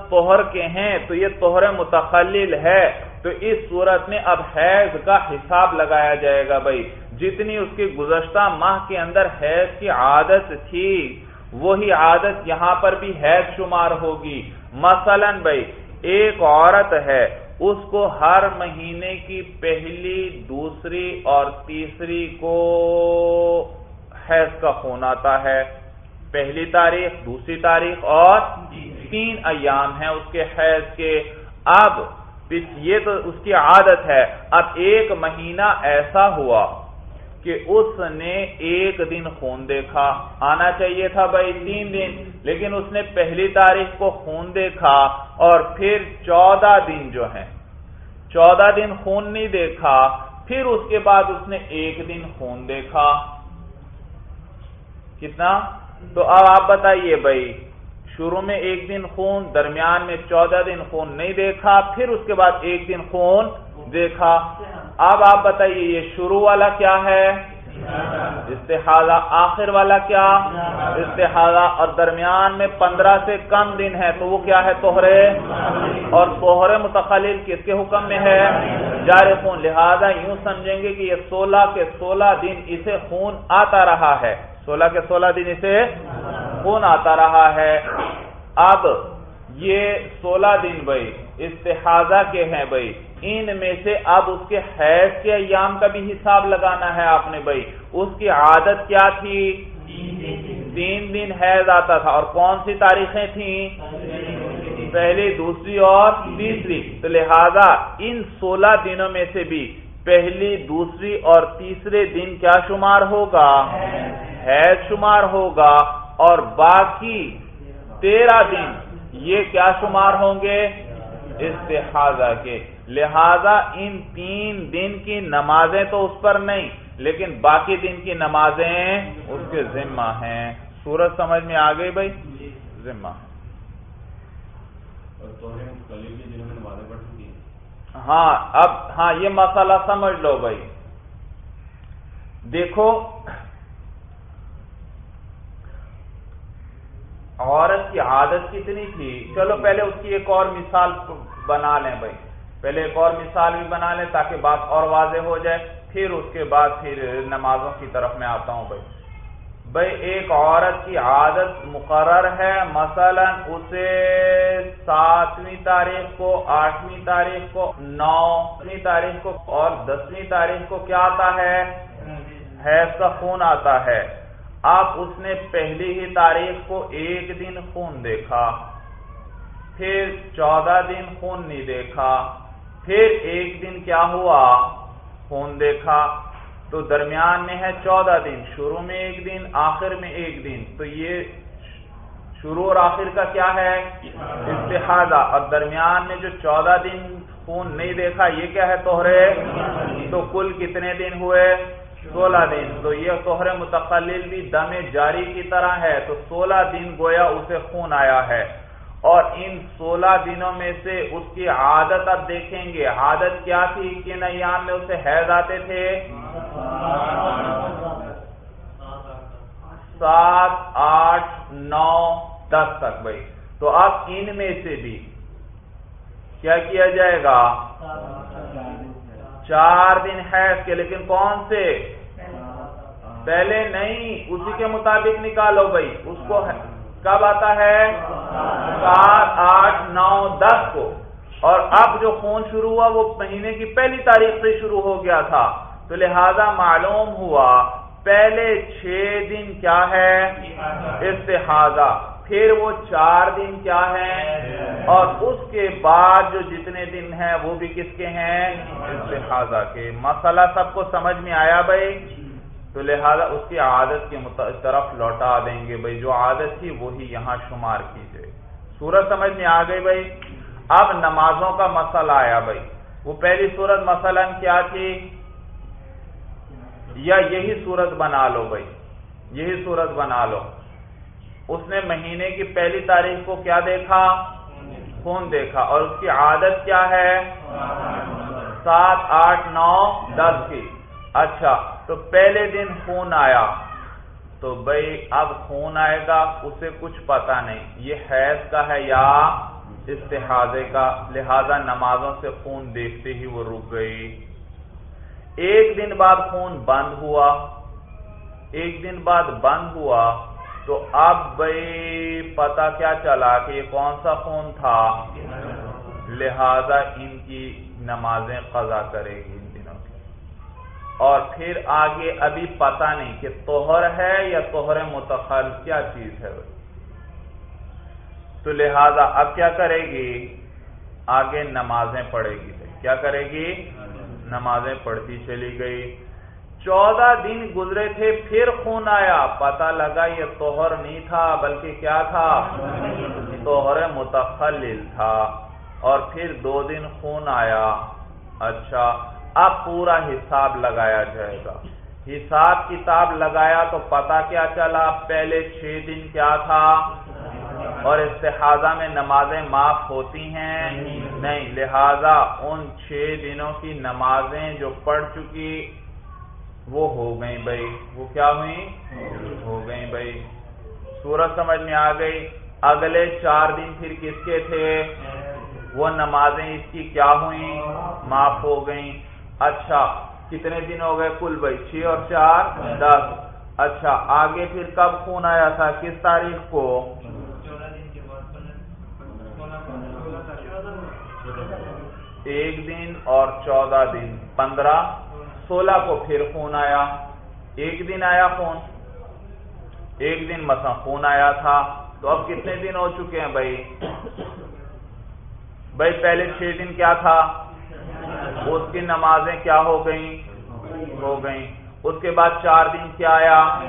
توہر کے ہیں تو یہ توہر متخلل ہے، تو اس صورت میں اب حیض کا حساب لگایا جائے گا بھائی۔ جتنی اس کی گزشتہ ماہ کے اندر حیض کی عادت تھی، وہی عادت یہاں پر بھی حیض شمار ہوگی۔ مثلا بھائی، ایک عورت ہے، اس کو ہر مہینے کی پہلی، دوسری اور تیسری کو حیض کا خون آتا ہے۔ پہلی تاریخ دوسری تاریخ اور تین ایام ہیں اس کے حیض کے۔ اب یہ تو اس کی عادت ہے۔ اب ایک مہینہ ایسا ہوا کہ اس نے ایک دن خون دیکھا۔ آنا چاہیے تھا بھائی تین دن لیکن اس نے پہلی تاریخ کو خون دیکھا اور پھر چودہ دن جو ہے چودہ دن خون نہیں دیکھا۔ پھر اس کے بعد اس نے ایک دن خون دیکھا۔ کتنا؟ تو اب آپ بتائیے بھائی شروع میں ایک دن خون درمیان میں چودہ دن خون نہیں دیکھا پھر اس کے بعد ایک دن خون دیکھا۔ اب آپ بتائیے یہ شروع والا کیا ہے؟ استحاظہ آخر والا کیا؟ استحاظہ اور درمیان میں پندرہ سے کم دن ہے، تو وہ کیا ہے؟ توہرے۔ اور توہرے متخلل کس کے حکم میں ہے؟ جار خون۔ لہذا یوں سمجھیں گے کہ یہ سولہ کے سولہ دن اسے خون آتا رہا ہے۔ سولہ کے سولہ دن اسے خون آتا رہا ہے۔ اب یہ سولہ دن بھائی استحاظہ کے ہیں بھائی۔ ان میں سے اب اس کے حیض کے ایام کا بھی حساب لگانا ہے آپ نے بھائی۔ اس کی عادت کیا تھی؟ تین دن حیض آتا تھا۔ اور کون سی تاریخیں تھیں؟ پہلی، دوسری اور تیسری۔ تو لہذا ان سولہ دنوں میں سے بھی پہلی، دوسری اور تیسرے دن کیا شمار ہوگا؟ حیض شمار ہوگا۔ اور باقی تیرہ دن یہ کیا شمار ہوں گے؟ استحاظہ کے۔ لہذا ان تین دن کی نمازیں تو اس پر نہیں لیکن باقی دن کی نمازیں اس کے ذمہ ہیں۔ سورج سمجھ میں آ گئی بھائی؟ ذمہ۔ ہاں اب ہاں یہ مسئلہ سمجھ لو بھائی۔ دیکھو عورت کی عادت کتنی تھی؟ چلو پہلے اس کی ایک اور مثال بنا لیں بھائی۔ پہلے ایک اور مثال بھی بنا لیں تاکہ بات اور واضح ہو جائے۔ پھر اس کے بعد پھر نمازوں کی طرف میں آتا ہوں بھائی۔ بھائی، ایک عورت کی عادت مقرر ہے، مثلا اسے ساتویں تاریخ کو، آٹھویں تاریخ کو، نویں تاریخ کو اور دسویں تاریخ کو کیا آتا ہے؟ حیض کا خون آتا ہے۔ اب اس نے پہلی ہی تاریخ کو ایک دن خون دیکھا، پھر چودہ دن خون نہیں دیکھا۔ پھر ایک دن کیا ہوا؟ خون دیکھا تو درمیان میں ہے چودہ دن، شروع میں ایک دن، آخر میں ایک دن۔ تو یہ شروع اور آخر کا کیا ہے؟ اتحادہ اور درمیان میں جو چودہ دن خون نہیں دیکھا، یہ کیا ہے توہرے تو کل کتنے دن ہوئے؟ سولہ دن۔ تو یہ توہر متقلل بھی دم جاری کی طرح ہے، تو سولہ دن گویا اسے خون آیا ہے۔ اور ان سولہ دنوں میں سے اس کی عادت اب دیکھیں گے۔ عادت کیا تھی کن ایام میں اسے حیض آتے تھے؟ سات آٹھ نو دس تک بھائی۔ تو اب ان میں سے بھی کیا کیا جائے گا؟ چار دن حیض کے۔ لیکن کون سے؟ پہلے نہیں، اسی کے مطابق نکالو بھائی۔ اس کو کب آتا ہے؟ سات، آٹھ، نو، دس کو۔ اور اب جو خون شروع ہوا وہ مہینے کی پہلی تاریخ سے شروع ہو گیا تھا۔ تو لہذا معلوم ہوا پہلے چھ دن کیا ہے؟ استحاظہ پھر وہ چار دن کیا ہے؟ اور اس کے بعد جو جتنے دن ہیں وہ بھی کس کے ہیں؟ استحاظہ کے۔ مسئلہ سب کو سمجھ میں آیا بھائی؟ تو لہذا اس کی عادت کی طرف لوٹا دیں گے بھائی، جو عادت تھی وہی یہاں شمار کیجیے سورت سمجھ میں آ گئی بھائی؟ اب نمازوں کا مسئلہ آیا بھائی۔ وہ پہلی سورت مثلا کیا تھی؟ یا یہی سورت بنا لو بھائی۔ یہی سورت بنا لو۔ اس نے مہینے کی پہلی تاریخ کو کیا دیکھا؟ خون دیکھا۔ اور اس کی عادت کیا ہے؟ سات، آٹھ، نو، دس کی۔ اچھا تو پہلے دن خون آیا۔ تو بھائی اب خون آئے گا، اسے کچھ پتا نہیں۔ یہ حیض کا ہے یا استحاظے کا؟ لہذا نمازوں سے خون دیکھتے ہی وہ رک گئی۔ ایک دن بعد خون بند ہوا۔ ایک دن بعد بند ہوا۔ تو اب بھائی پتا کیا چلا کہ یہ کون سا خون تھا؟ لہذا ان کی نمازیں قضا کرے گی اور پھر آگے ابھی پتا نہیں کہ توہر ہے یا توہر متخل، کیا چیز ہے تو لہذا اب کیا کرے گی؟ آگے نمازیں پڑھے گی۔ کیا کرے گی؟ نمازیں پڑھتی چلی گئی۔ چودہ دن گزرے تھے، پھر خون آیا۔ پتا لگا یہ توہر نہیں تھا، بلکہ کیا تھا؟ توہر متخلل تھا۔ اور پھر دو دن خون آیا۔ اچھا اب پورا حساب لگایا جائے گا۔ حساب کتاب لگایا تو پتا کیا چلا؟ پہلے چھ دن کیا تھا؟ اور استحاظہ میں نمازیں معاف ہوتی ہیں؟ نہیں، لہذا ان چھ دنوں کی نمازیں جو پڑھ چکی، وہ ہو گئی بھائی۔ وہ کیا ہوئی ہو گئی بھائی۔ سورج سمجھ میں آ گئی۔ اگلے چار دن پھر کس کے تھے؟ وہ نمازیں اس کی کیا ہوئی معاف ہو گئیں۔ اچھا کتنے دن ہو گئے؟ کل بھائی چھ اور چار دس۔ اچھا آگے پھر کب خون آیا تھا؟ کس تاریخ کو؟ ایک دن اور چودہ دن۔ پندرہ۔ سولہ کو پھر خون آیا۔ ایک دن آیا خون۔ ایک دن مثلا خون آیا تھا۔ تو اب کتنے دن ہو چکے ہیں بھائی؟ بھائی پہلے چھ دن کیا تھا؟ اس کی نمازیں کیا ہو گئیں؟ ہو گئیں۔ اس کے بعد چار دن کیا آیا؟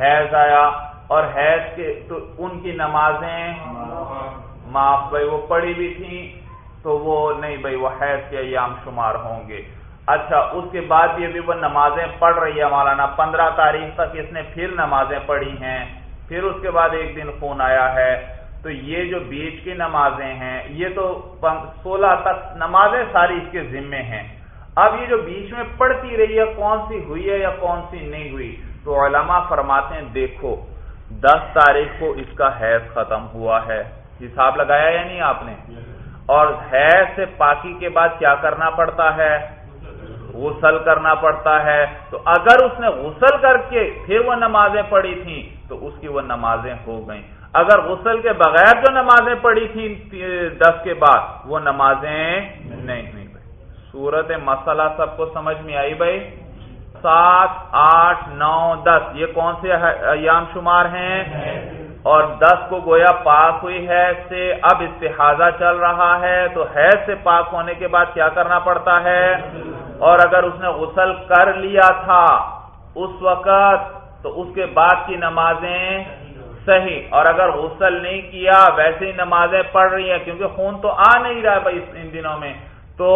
حیض آیا۔ اور حیض کے تو ان کی نمازیں معاف بھائی وہ پڑھی بھی تھیں تو وہ نہیں بھائی وہ حیض کے ایام شمار ہوں گے۔ اچھا اس کے بعد بھی ابھی وہ نمازیں پڑھ رہی ہے مولانا۔ پندرہ تاریخ تک اس نے پھر نمازیں پڑھی ہیں۔ پھر اس کے بعد ایک دن خون آیا ہے۔ تو یہ جو بیچ کی نمازیں ہیں، یہ تو سولہ تک نمازیں ساری اس کے ذمے ہیں۔ اب یہ جو بیچ میں پڑھتی رہی ہے، کون سی ہوئی ہے یا کون سی نہیں ہوئی؟ تو علماء فرماتے ہیں، دیکھو، دس تاریخ کو اس کا حیض ختم ہوا ہے۔ حساب لگایا یا نہیں آپ نے؟ اور حیض سے پاکی کے بعد کیا کرنا پڑتا ہے؟ غسل کرنا پڑتا ہے۔ تو اگر اس نے غسل کر کے پھر وہ نمازیں پڑھی تھیں، تو اس کی وہ نمازیں ہو گئیں۔ اگر غسل کے بغیر جو نمازیں پڑھی تھیں دس کے بعد، وہ نمازیں نہیں ہوئی بھائی۔ سورت مسئلہ سب کو سمجھ میں آئی بھائی؟ سات، آٹھ، نو، دس، یہ کون سے ایام شمار ہیں؟ اور دس کو گویا پاک ہوئی ہے سے اب استحاظہ چل رہا ہے، تو حیض سے پاک ہونے کے بعد کیا کرنا پڑتا ہے؟ اور اگر اس نے غسل کر لیا تھا اس وقت، تو اس کے بعد کی نمازیں صحیح۔ اور اگر غسل نہیں کیا، ویسے ہی نمازیں پڑھ رہی ہیں، کیونکہ خون تو آ نہیں رہا بھائی ان دنوں میں۔ تو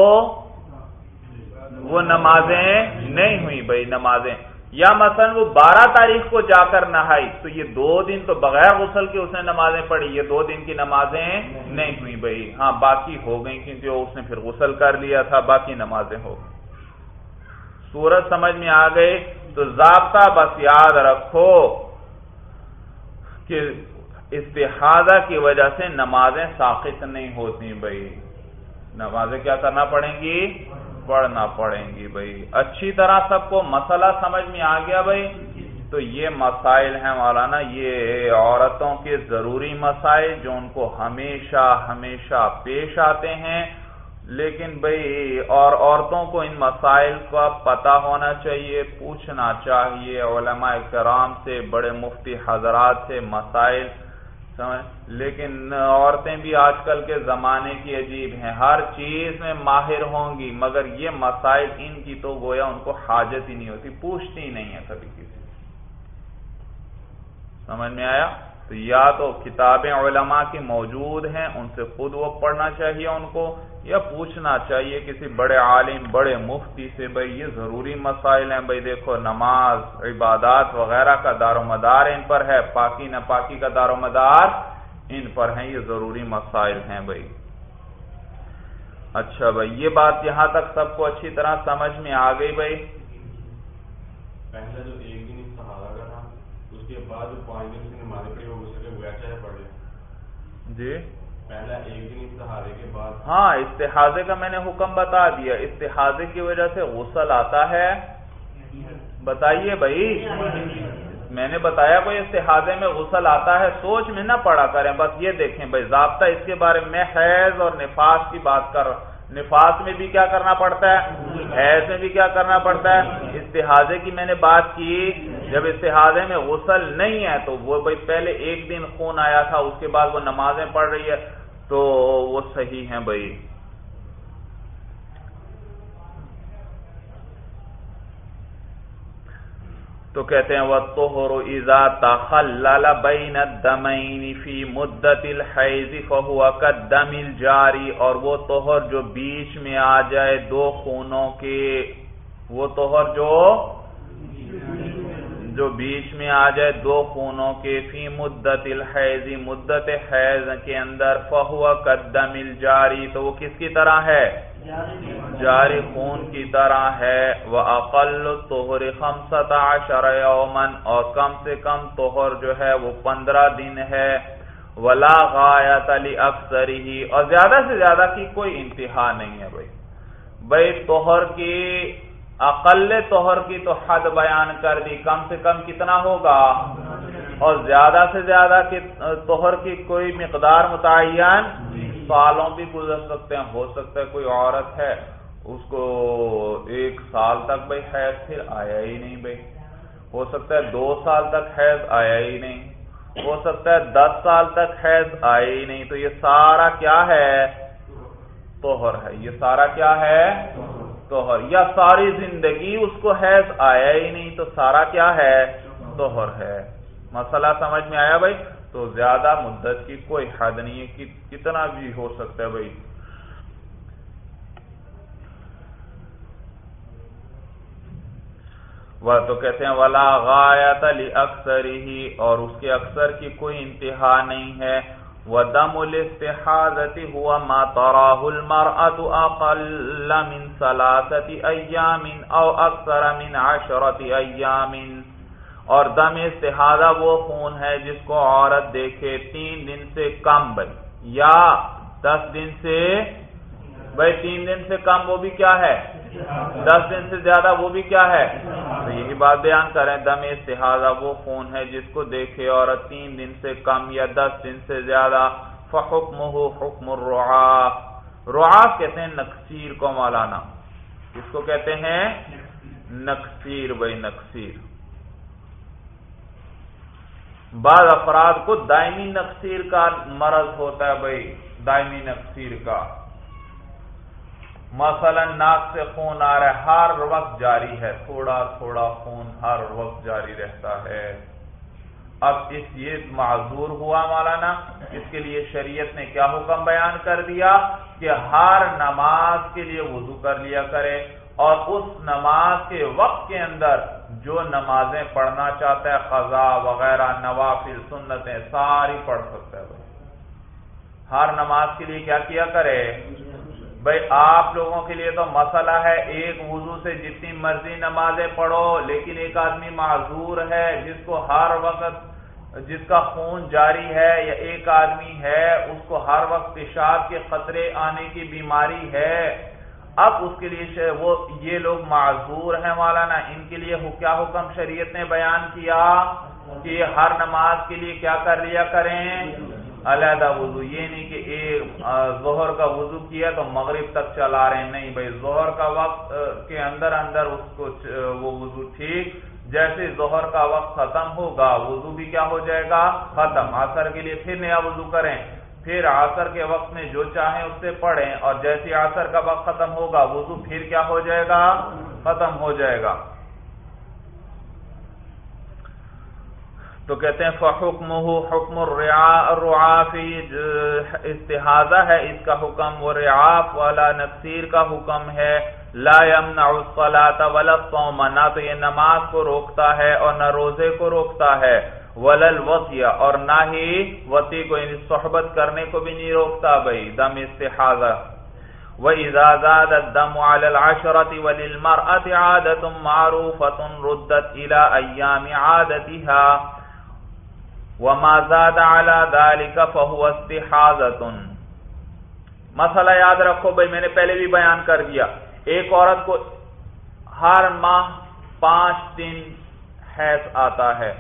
وہ نمازیں نہیں ہوئی بھائی، نمازیں۔ یا مثلا وہ بارہ تاریخ کو جا کر نہائی، تو یہ دو دن تو بغیر غسل کے اس نے نمازیں پڑھی، یہ دو دن کی نمازیں نہیں ہوئی بھائی۔ ہاں باقی ہو گئی کیونکہ اس نے پھر غسل کر لیا تھا، باقی نمازیں ہو گئی سورج سمجھ میں آ گئے، تو ضابطہ بس یاد رکھو۔ کہ استحادہ کی وجہ سے نمازیں ساخت نہیں ہوتی بھائی۔ نمازیں کیا کرنا پڑیں گی؟ پڑھنا پڑیں گی بھائی۔ اچھی طرح سب کو مسئلہ سمجھ میں آ گیا بھائی؟ تو یہ مسائل ہیں مولانا، یہ عورتوں کے ضروری مسائل جو ان کو ہمیشہ ہمیشہ پیش آتے ہیں۔ لیکن بھائی اور عورتوں کو ان مسائل کا پتہ ہونا چاہیے، پوچھنا چاہیے۔ علماء کرام سے، بڑے مفتی حضرات سے مسائل لیکن عورتیں بھی آج کل کے زمانے کی عجیب ہیں۔ ہر چیز میں ماہر ہوں گی، مگر یہ مسائل ان کی تو گویا ان کو حاجت ہی نہیں ہوتی، پوچھتی ہی نہیں ہے کبھی کسی۔ سمجھ میں آیا؟ تو یا تو کتابیں علماء کی موجود ہیں، ان سے خود وہ پڑھنا چاہیے ان کو، یا پوچھنا چاہیے کسی بڑے عالم، بڑے مفتی سے بھائی یہ ضروری مسائل ہیں بھائی دیکھو نماز، عبادات وغیرہ کا دار و مدار ان پر ہے، پاکی نہ پاکی کا دار و مدار ان پر ہیں، یہ ضروری مسائل ہیں بھائی اچھا بھائی یہ بات یہاں تک سب کو اچھی طرح سمجھ میں آ گئی بھائی پہلے جو ایک دن سہارا کا تھا، اس کے بعد جو پانچ دن کی نماز پڑھی ہو سکے وہ اچھا پڑھ لے جی؟ پہلا ایک دن استحارے کے بعد۔ ہاں استحاظے کا میں نے حکم بتا دیا۔ استحاظے کی وجہ سے غسل آتا ہے؟ بتائیے بھائی۔ میں نے بتایا کوئی استحاظے میں غسل آتا ہے؟ سوچ میں نہ پڑا کریں۔ بس یہ دیکھیں بھائی ضابطہ اس کے بارے میں حیض اور نفاس کی بات کر نفاس میں بھی کیا کرنا پڑتا ہے؟ حیض میں بھی کیا کرنا پڑتا ہے؟ استحاظے کی میں نے بات کی۔ جب استحاظے میں غسل نہیں ہے تو وہ بھائی پہلے ایک دن خون آیا تھا، اس کے بعد وہ نمازیں پڑھ رہی ہے، تو وہ صحیح ہیں بھائی۔ تو کہتے ہیں وہ توہر ازا تخلل بین الدمین فی مدت الحیض فہو کالدم الجاری اور وہ توہر جو بیچ میں آ جائے دو خونوں کے، وہ توہر جو جو بیچ میں آ جائے دو خونوں کے فی مدت الحیض، مدت حیض کے اندر، فہو قدم الجاری، تو وہ کس کی طرح ہے؟ جاری خون کی طرح ہے۔ وہ اقل توہر خمسط عشر یومن اور کم سے کم توہر جو ہے وہ پندرہ دن ہے۔ ولا غایت علی اکثر ہی اور زیادہ سے زیادہ کی کوئی انتہا نہیں ہے بھائی۔ بھائی توہر کی اقل توہر کی تو حد بیان کر دی، کم سے کم کتنا ہوگا؟ اور زیادہ سے زیادہ توہر کی کوئی مقدار متعین سالوں بھی گزر سکتے ہیں، ہو سکتا ہے کوئی عورت ہے، اس کو ایک سال تک بھائی حیض پھر آیا ہی نہیں بھائی۔ ہو سکتا ہے دو سال تک حیض آیا ہی نہیں۔ ہو سکتا ہے دس سال تک حیض آیا ہی نہیں۔ تو یہ سارا کیا ہے؟ توہر ہے۔ یہ سارا کیا ہے؟ توہر یا ساری زندگی اس کو حیض آیا ہی نہیں، تو سارا کیا ہے؟ توہر ہے۔ مسئلہ سمجھ میں آیا بھائی؟ تو زیادہ مدت کی کوئی حد نہیں ہے کتنا بھی ہو سکتا ہے بھائی۔ وہ تو کہتے ہیں، ولا غایت علی اکثر ہی اور اس کے اکثر کی کوئی انتہا نہیں ہے۔ ودم الاستحاذة هو ما تراه المرأة أقل من ثلاثة أيام أو أكثر من عشرة أيام. اور دم استحاضہ وہ خون ہے جس کو عورت دیکھے تین دن سے کم بھائی، یا دس دن سے، بھائی تین دن سے کم وہ بھی کیا ہے؟ دس دن سے زیادہ وہ بھی کیا ہے؟ تو یہی بات بیان کریں، دم استحاظہ وہ خون ہے جس کو دیکھے اور تین دن سے کم یا دس دن سے زیادہ فحکم ہو حکم رعاف کہتے ہیں نقصیر کو مولانا۔ کس کو کہتے ہیں؟ نقصیر، بھائی نقصیر۔ بعض افراد کو دائمی نقصیر کا مرض ہوتا ہے بھائی، دائمی نقصیر کا۔ مثلا ناک سے خون آ رہا ہے، ہر وقت جاری ہے، تھوڑا تھوڑا خون ہر وقت جاری رہتا ہے۔ اب اس یہ معذور ہوا مولانا، اس کے لیے شریعت نے کیا حکم بیان کر دیا؟ کہ ہر نماز کے لیے وضو کر لیا کرے، اور اس نماز کے وقت کے اندر جو نمازیں پڑھنا چاہتا ہے قضا وغیرہ، نوافل، سنتیں، ساری پڑھ سکتا ہے۔ ہر نماز کے لیے کیا کیا کرے؟ بھائی آپ لوگوں کے لیے تو مسئلہ ہے، ایک وضو سے جتنی مرضی نمازیں پڑھو، لیکن ایک آدمی معذور ہے جس کو ہر وقت جس کا خون جاری ہے یا ایک آدمی ہے، اس کو ہر وقت پیشاب کے خطرے آنے کی بیماری ہے۔ اب اس کے لیے وہ یہ لوگ معذور ہیں مولانا۔ ان کے لیے کیا حکم شریعت نے بیان کیا کہ ہر نماز کے لیے کیا کر لیا کریں؟ علیحدہ وضو، یہ نہیں کہ ایک ظہر کا وضو کیا تو مغرب تک چلا رہے ہیں، نہیں بھائی، ظہر کا وقت کے اندر اندر اس کو وہ وضو ٹھیک، جیسے ظہر کا وقت ختم ہوگا، وضو بھی کیا ہو جائے گا؟ ختم آسر کے لیے پھر نیا وضو کریں، پھر آسر کے وقت میں جو چاہیں اس سے پڑھیں، اور جیسے آسر کا وقت ختم ہوگا، وضو پھر کیا ہو جائے گا؟ ختم ہو جائے گا۔ تو کہتے ہیں فحکم ہو حکم الرعافی استحاضہ ہے، اس کا حکم، وہ رعاف والا نقصیر کا حکم ہے، لا يمنع الصلاة ولا الصوم، نہ تو یہ نماز کو روکتا ہے اور نہ روزے کو روکتا ہے ولل وسیع اور نہ ہی وسیع کو یعنی صحبت کرنے کو بھی نہیں روکتا، بھائی، دم استحاضہ۔ وَإِذَا زَادَ الدَّمُ عَلَى الْعَشْرَةِ وَلِلْمَرْأَةِ عَادَةٌ مَعْرُوفَةٌ رُدَّتْ إِلَى أَيَّامِ عَادَتِهَا۔ وما زاد على ذلك فهو استحاضه مسئلہ یاد رکھو بھائی، میں نے پہلے بھی بیان کر دیا۔ ایک عورت کو ہر ماہ پانچ دن حیض آتا ہے۔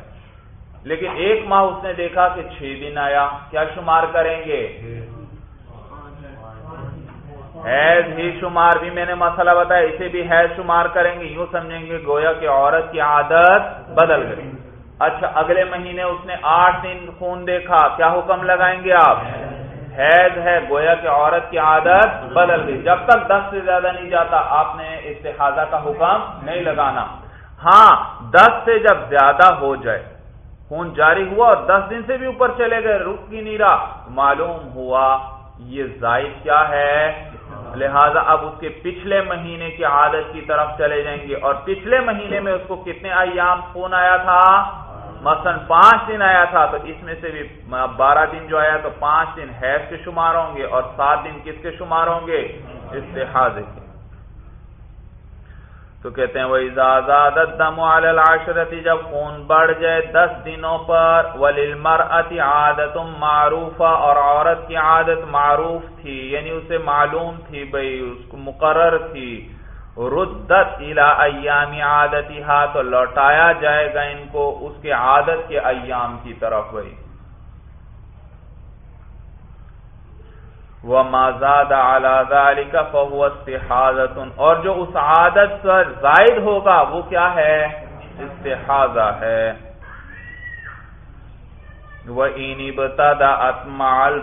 لیکن ایک ماہ اس نے دیکھا کہ چھ دن آیا۔ کیا شمار کریں گے؟ حیض ہی شمار۔ بھی میں نے مسئلہ بتایا، اسے بھی حیض شمار کریں گے۔ یوں سمجھیں گے گویا کہ عورت کی عادت بدل گئی۔ اچھا اگلے مہینے اس نے آٹھ دن خون دیکھا، کیا حکم لگائیں گے آپ؟ حید ہے، گویا کہ عورت کی عادت بدل گئی۔ جب تک دس سے زیادہ نہیں جاتا، آپ نے استحاظہ کا حکم نہیں لگانا۔ ہاں دس سے جب زیادہ ہو جائے، خون جاری ہوا اور دس دن سے بھی اوپر چلے گئے رک کی نہیں رہا معلوم ہوا یہ زائد کیا ہے؟ لہذا اب اس کے پچھلے مہینے کی عادت کی طرف چلے جائیں گے۔ اور پچھلے مہینے میں اس کو کتنے ایام خون آیا تھا؟ مثلا پانچ دن آیا تھا، تو اس میں سے بھی بارہ دن جو آیا، تو پانچ دن حیض کے شمار ہوں گے اور سات دن کس کے شمار ہوں گے؟ استحاظ کے تو کہتے ہیں وہ اجازت دم العاشرتی جب خون بڑھ جائے دس دنوں پر ولمر عادت معروفہ اور عورت کی عادت معروف تھی یعنی اسے معلوم تھی بھائی اس کو مقرر تھی۔ ردت الى ایام عادتی تو لوٹایا جائے گا ان کو، اس کے عادت کے ایام کی طرف بھائی وہ مزاد اعلی کا فہو استحاظت اور جو اس عادت پر زائد ہوگا، وہ کیا ہے؟ استحاظہ ہے۔ وہ اینی بتا اتمال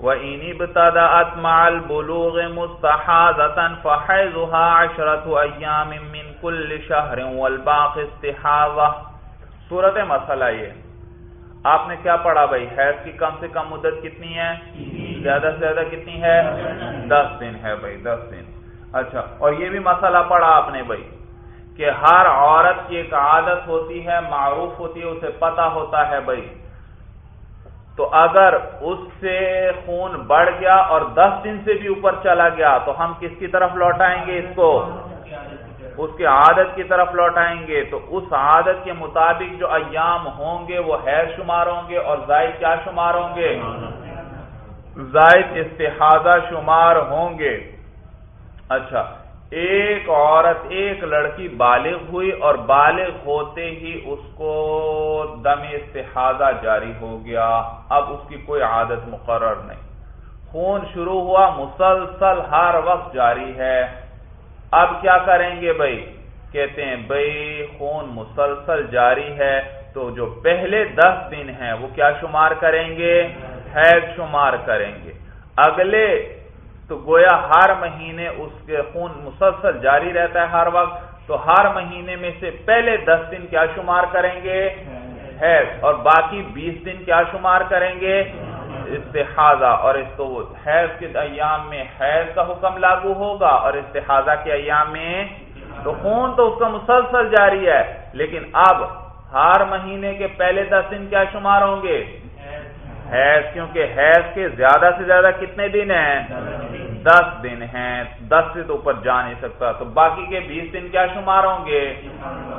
بلوغ وہ اینی بتا اتمال بلوغ مستحاظتا فحیضها عشرت ایام من کل شہر والباق استحاظہ صورت مسئلہ یہ۔ آپ نے کیا پڑھا بھائی؟ حیض کی کم سے کم مدت کتنی ہے؟ زیادہ سے زیادہ کتنی ہے؟ دس دن ہے بھائی، دس دن۔ اچھا اور یہ بھی مسئلہ پڑھا آپ نے بھائی کہ ہر عورت کی ایک عادت ہوتی ہے، معروف ہوتی ہے، اسے پتا ہوتا ہے بھائی۔ تو اگر اس سے خون بڑھ گیا اور دس دن سے بھی اوپر چلا گیا، تو ہم کس کی طرف لوٹائیں گے اس کو؟ اس کی عادت کی طرف لوٹائیں گے۔ تو اس عادت کے مطابق جو ایام ہوں گے، وہ حیر شمار ہوں گے اور زائد کیا شمار ہوں گے؟ زائد استحاظہ شمار ہوں گے۔ اچھا۔ ایک عورت، ایک لڑکی بالغ ہوئی اور بالغ ہوتے ہی اس کو دم استحاظہ جاری ہو گیا۔ اب اس کی کوئی عادت مقرر نہیں۔ خون شروع ہوا، مسلسل ہر وقت جاری ہے۔ اب کیا کریں گے بھائی؟ کہتے ہیں، بھائی، خون مسلسل جاری ہے۔ تو جو پہلے دس دن ہیں، وہ کیا شمار کریں گے؟ حیض شمار کریں گے۔ اگلے تو گویا ہر مہینے اس کے خون مسلسل جاری رہتا ہے ہر وقت، تو ہر مہینے میں سے پہلے دس دن کیا شمار کریں گے؟ حیض، اور باقی بیس دن کیا شمار کریں گے؟ استحاظہ اور اس تو حیض کے ایام میں حیض کا حکم لاگو ہوگا، اور استحاظہ کے ایام میں تو خون تو اس کا مسلسل جاری ہے، لیکن اب ہر مہینے کے پہلے دس دن کیا شمار ہوں گے؟ حیض، کیونکہ حیض کے زیادہ سے زیادہ کتنے دن ہیں؟ دس دن ہیں۔ دس سے تو اوپر جا نہیں سکتا۔ تو باقی کے بیس دن کیا شمار ہوں گے؟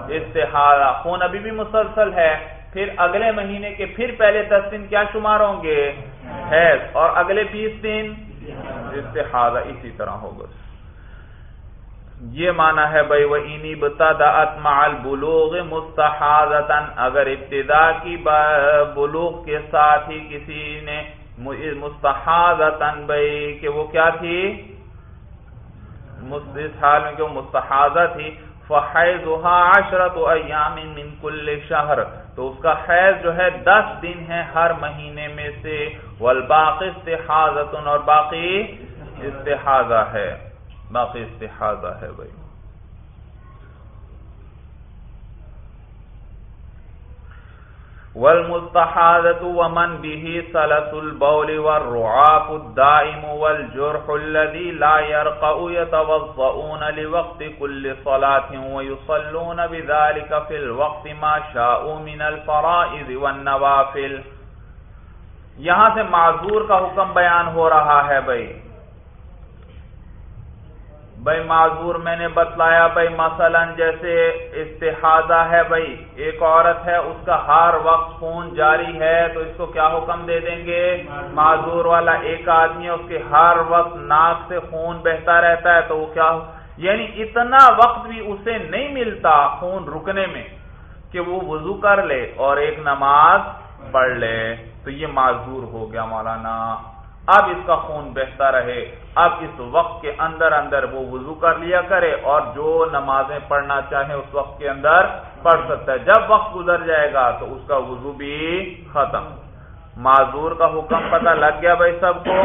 استحاظہ خون ابھی بھی مسلسل ہے۔ پھر اگلے مہینے کے پھر پہلے دس دن کیا شمار ہوں گے؟ حیض۔ اور اگلے بیس دن؟ استحاظہ اسی طرح ہوگا۔ یہ مانا ہے بھائی، وہ اینی بتا مال بلوغ مستحاظ اگر ابتدا کی بلوغ کے ساتھ ہی کسی نے مستحاظ بھائی، کہ وہ کیا تھی؟ اس حال میں کہ وہ مستحاظہ تھی فحیضها عشرت ایام من کل شہر تو اس کا حیض جو ہے، دس دن ہے ہر مہینے میں سے، والباقی استحاظت اور باقی استحاظہ ہے۔ باقی استحاظہ ہے بھائی۔ والمستحاذة ومن به سلس البول والرعاف الدائم والجرح الذي لا يرقع يتوضؤون لوقت كل صلاة ويصلون بذلك في الوقت ما شاءوا من الفرائض والنوافل۔ یہاں سے معذور کا حکم بیان ہو رہا ہے بھائی۔ بھائی معذور میں نے بتلایا بھائی مثلا جیسے استحاظہ ہے بھائی ایک عورت ہے اس کا ہر وقت خون جاری ہے تو اس کو کیا حکم دے دیں گے؟ معذور. والا ایک آدمی ہے اس کے ہر وقت ناک سے خون بہتا رہتا ہے تو وہ کیا یعنی اتنا وقت بھی اسے نہیں ملتا خون رکنے میں کہ وہ وضو کر لے اور ایک نماز پڑھ لے۔ تو یہ معذور ہو گیا مولانا۔ اب اس کا خون بہتا رہے، اب اس وقت کے اندر اندر وہ وضو کر لیا کرے اور جو نمازیں پڑھنا چاہے اس وقت کے اندر پڑھ سکتا ہے۔ جب وقت گزر جائے گا تو اس کا وضو بھی ختم۔ معذور کا حکم پتہ لگ گیا بھائی سب کو۔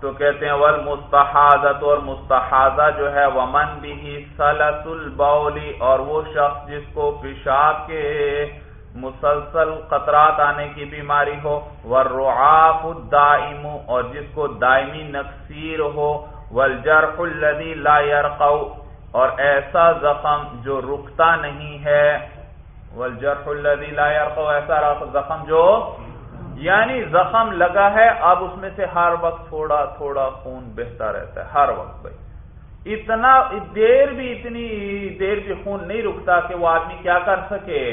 تو کہتے ہیں ول مستحاظت اور مستحاظہ جو ہے، ومن بھی سلس البولی اور وہ شخص جس کو پیشاب کے مسلسل قطرات آنے کی بیماری ہو ورعاف الدائم، اور جس کو دائمی نقصیر ہو، والجرح الذي لا يرقو اور ایسا زخم جو رکتا نہیں ہے۔ والجرح الذي لا يرقو ایسا زخم جو یعنی زخم لگا ہے، اب اس میں سے ہر وقت تھوڑا تھوڑا خون بہتا رہتا ہے، ہر وقت بھائی۔ اتنا دیر بھی اتنی دیر بھی خون نہیں رکتا کہ وہ آدمی کیا کر سکے؟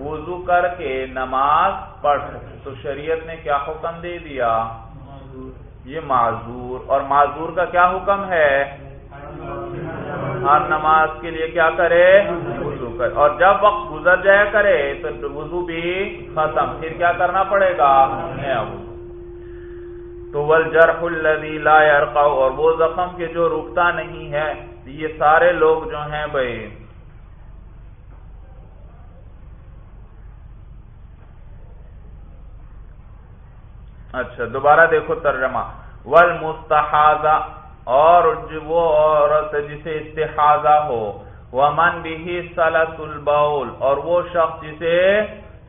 وضو کر کے نماز پڑھ تو شریعت نے کیا حکم دے دیا؟ یہ معذور۔ اور معذور کا کیا حکم ہے؟ ہر نماز کے لیے کیا کرے؟ وضو کرے اور جب وقت گزر جایا کرے، تو وضو بھی ختم۔ پھر کیا کرنا پڑے گا؟ نیا وضو۔ تو ول جرح الذي لا يرقى اور وہ زخم کے جو رکتا نہیں ہے، یہ سارے لوگ جو ہیں بھائی اچھا دوبارہ دیکھو ترجمہ۔ ول مستحاظہ اور وہ عورت جسے استحاظہ ہو۔ ومن بھی سلس البول، اور وہ شخص جسے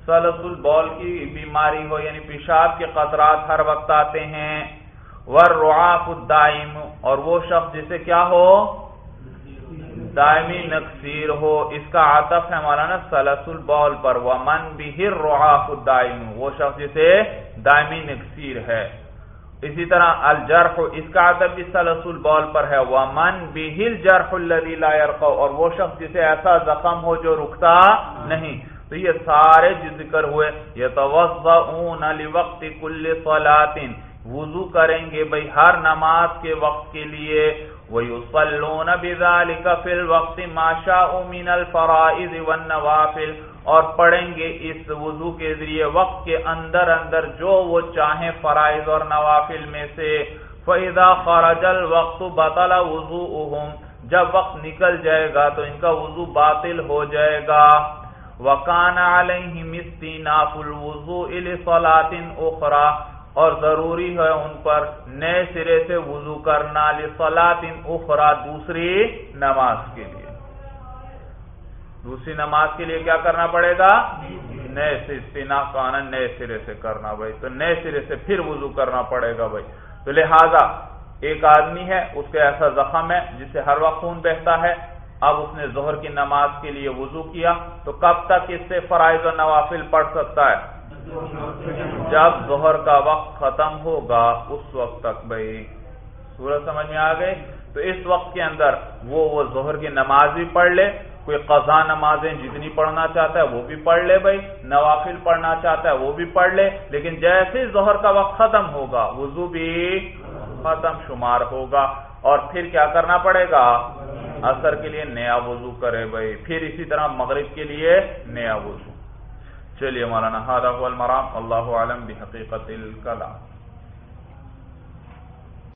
سلس البول کی بیماری ہو یعنی پیشاب کے قطرات ہر وقت آتے ہیں۔ ور رعاف الدائم، اور وہ شخص جسے کیا ہو؟ دائمی نقصیر ہو، اس کا عطف ہے مولانا سلس البول پر، ومن بھی رعاف الدائم، وہ شخص جسے دائمی نقصیر ہے۔ اسی طرح الجرح، اس کا عطب بھی سلسل بال پر ہے۔ ومن بہل جرح الذي لا يرقى اور وہ شخص جسے ایسا زخم ہو جو رکتا نہیں۔ تو یہ سارے جو ذکر ہوئے یتوضؤون لوقت كل صلاه وضو کریں گے بھئی ہر نماز کے وقت کے لیے۔ وَيُصَلُّونَ بِذَلِكَ فِي الْوَقْتِ مَا شَاءُ مِنَ الْفَرَائِضِ وَالنَّوَافِلِ اور پڑھیں گے اس وضو کے ذریعے وقت کے اندر اندر جو وہ چاہیں فرائض اور نوافل میں سے۔ فَإِذَا خَرَجَ الْوَقْتُ بَطَلَ وُضُوءُهُمْ، جب وقت نکل جائے گا تو ان کا وضو باطل ہو جائے گا۔ وَقَانَ عَلَيْهِمْ اسْتِنَافُ الْوُضُوءِ لِصَلَاةٍ أُخْرَى اور ضروری ہے ان پر نئے سرے سے وضو کرنا لصلاۃ اخرى دوسری نماز کے لیے۔ دوسری نماز کے لیے کیا کرنا پڑے گا؟ نئے سے استنا نئے سرے سے کرنا بھائی۔ تو نئے سرے سے پھر وضو کرنا پڑے گا بھائی۔ تو لہذا ایک آدمی ہے، اس کا ایسا زخم ہے جس سے ہر وقت خون بہتا ہے۔ اب اس نے ظہر کی نماز کے لیے وضو کیا، تو کب تک اس سے فرائض و نوافل پڑھ سکتا ہے؟ جب ظہر کا وقت ختم ہوگا، اس وقت تک بھائی، سورج سمجھ میں آ گئے؟ تو اس وقت کے اندر وہ وہ ظہر کی نماز بھی پڑھ لے، کوئی قضا نمازیں جتنی پڑھنا چاہتا ہے وہ بھی پڑھ لے بھائی، نوافل پڑھنا چاہتا ہے وہ بھی پڑھ لے، لیکن جیسے ظہر کا وقت ختم ہوگا، وضو بھی ختم شمار ہوگا، اور پھر کیا کرنا پڑے گا؟ اثر کے لیے نیا وضو کرے بھائی، پھر اسی طرح مغرب کے لیے نیا وضو۔ چلیے مولانا المرام اللہ عالم بحقیقت الکلام.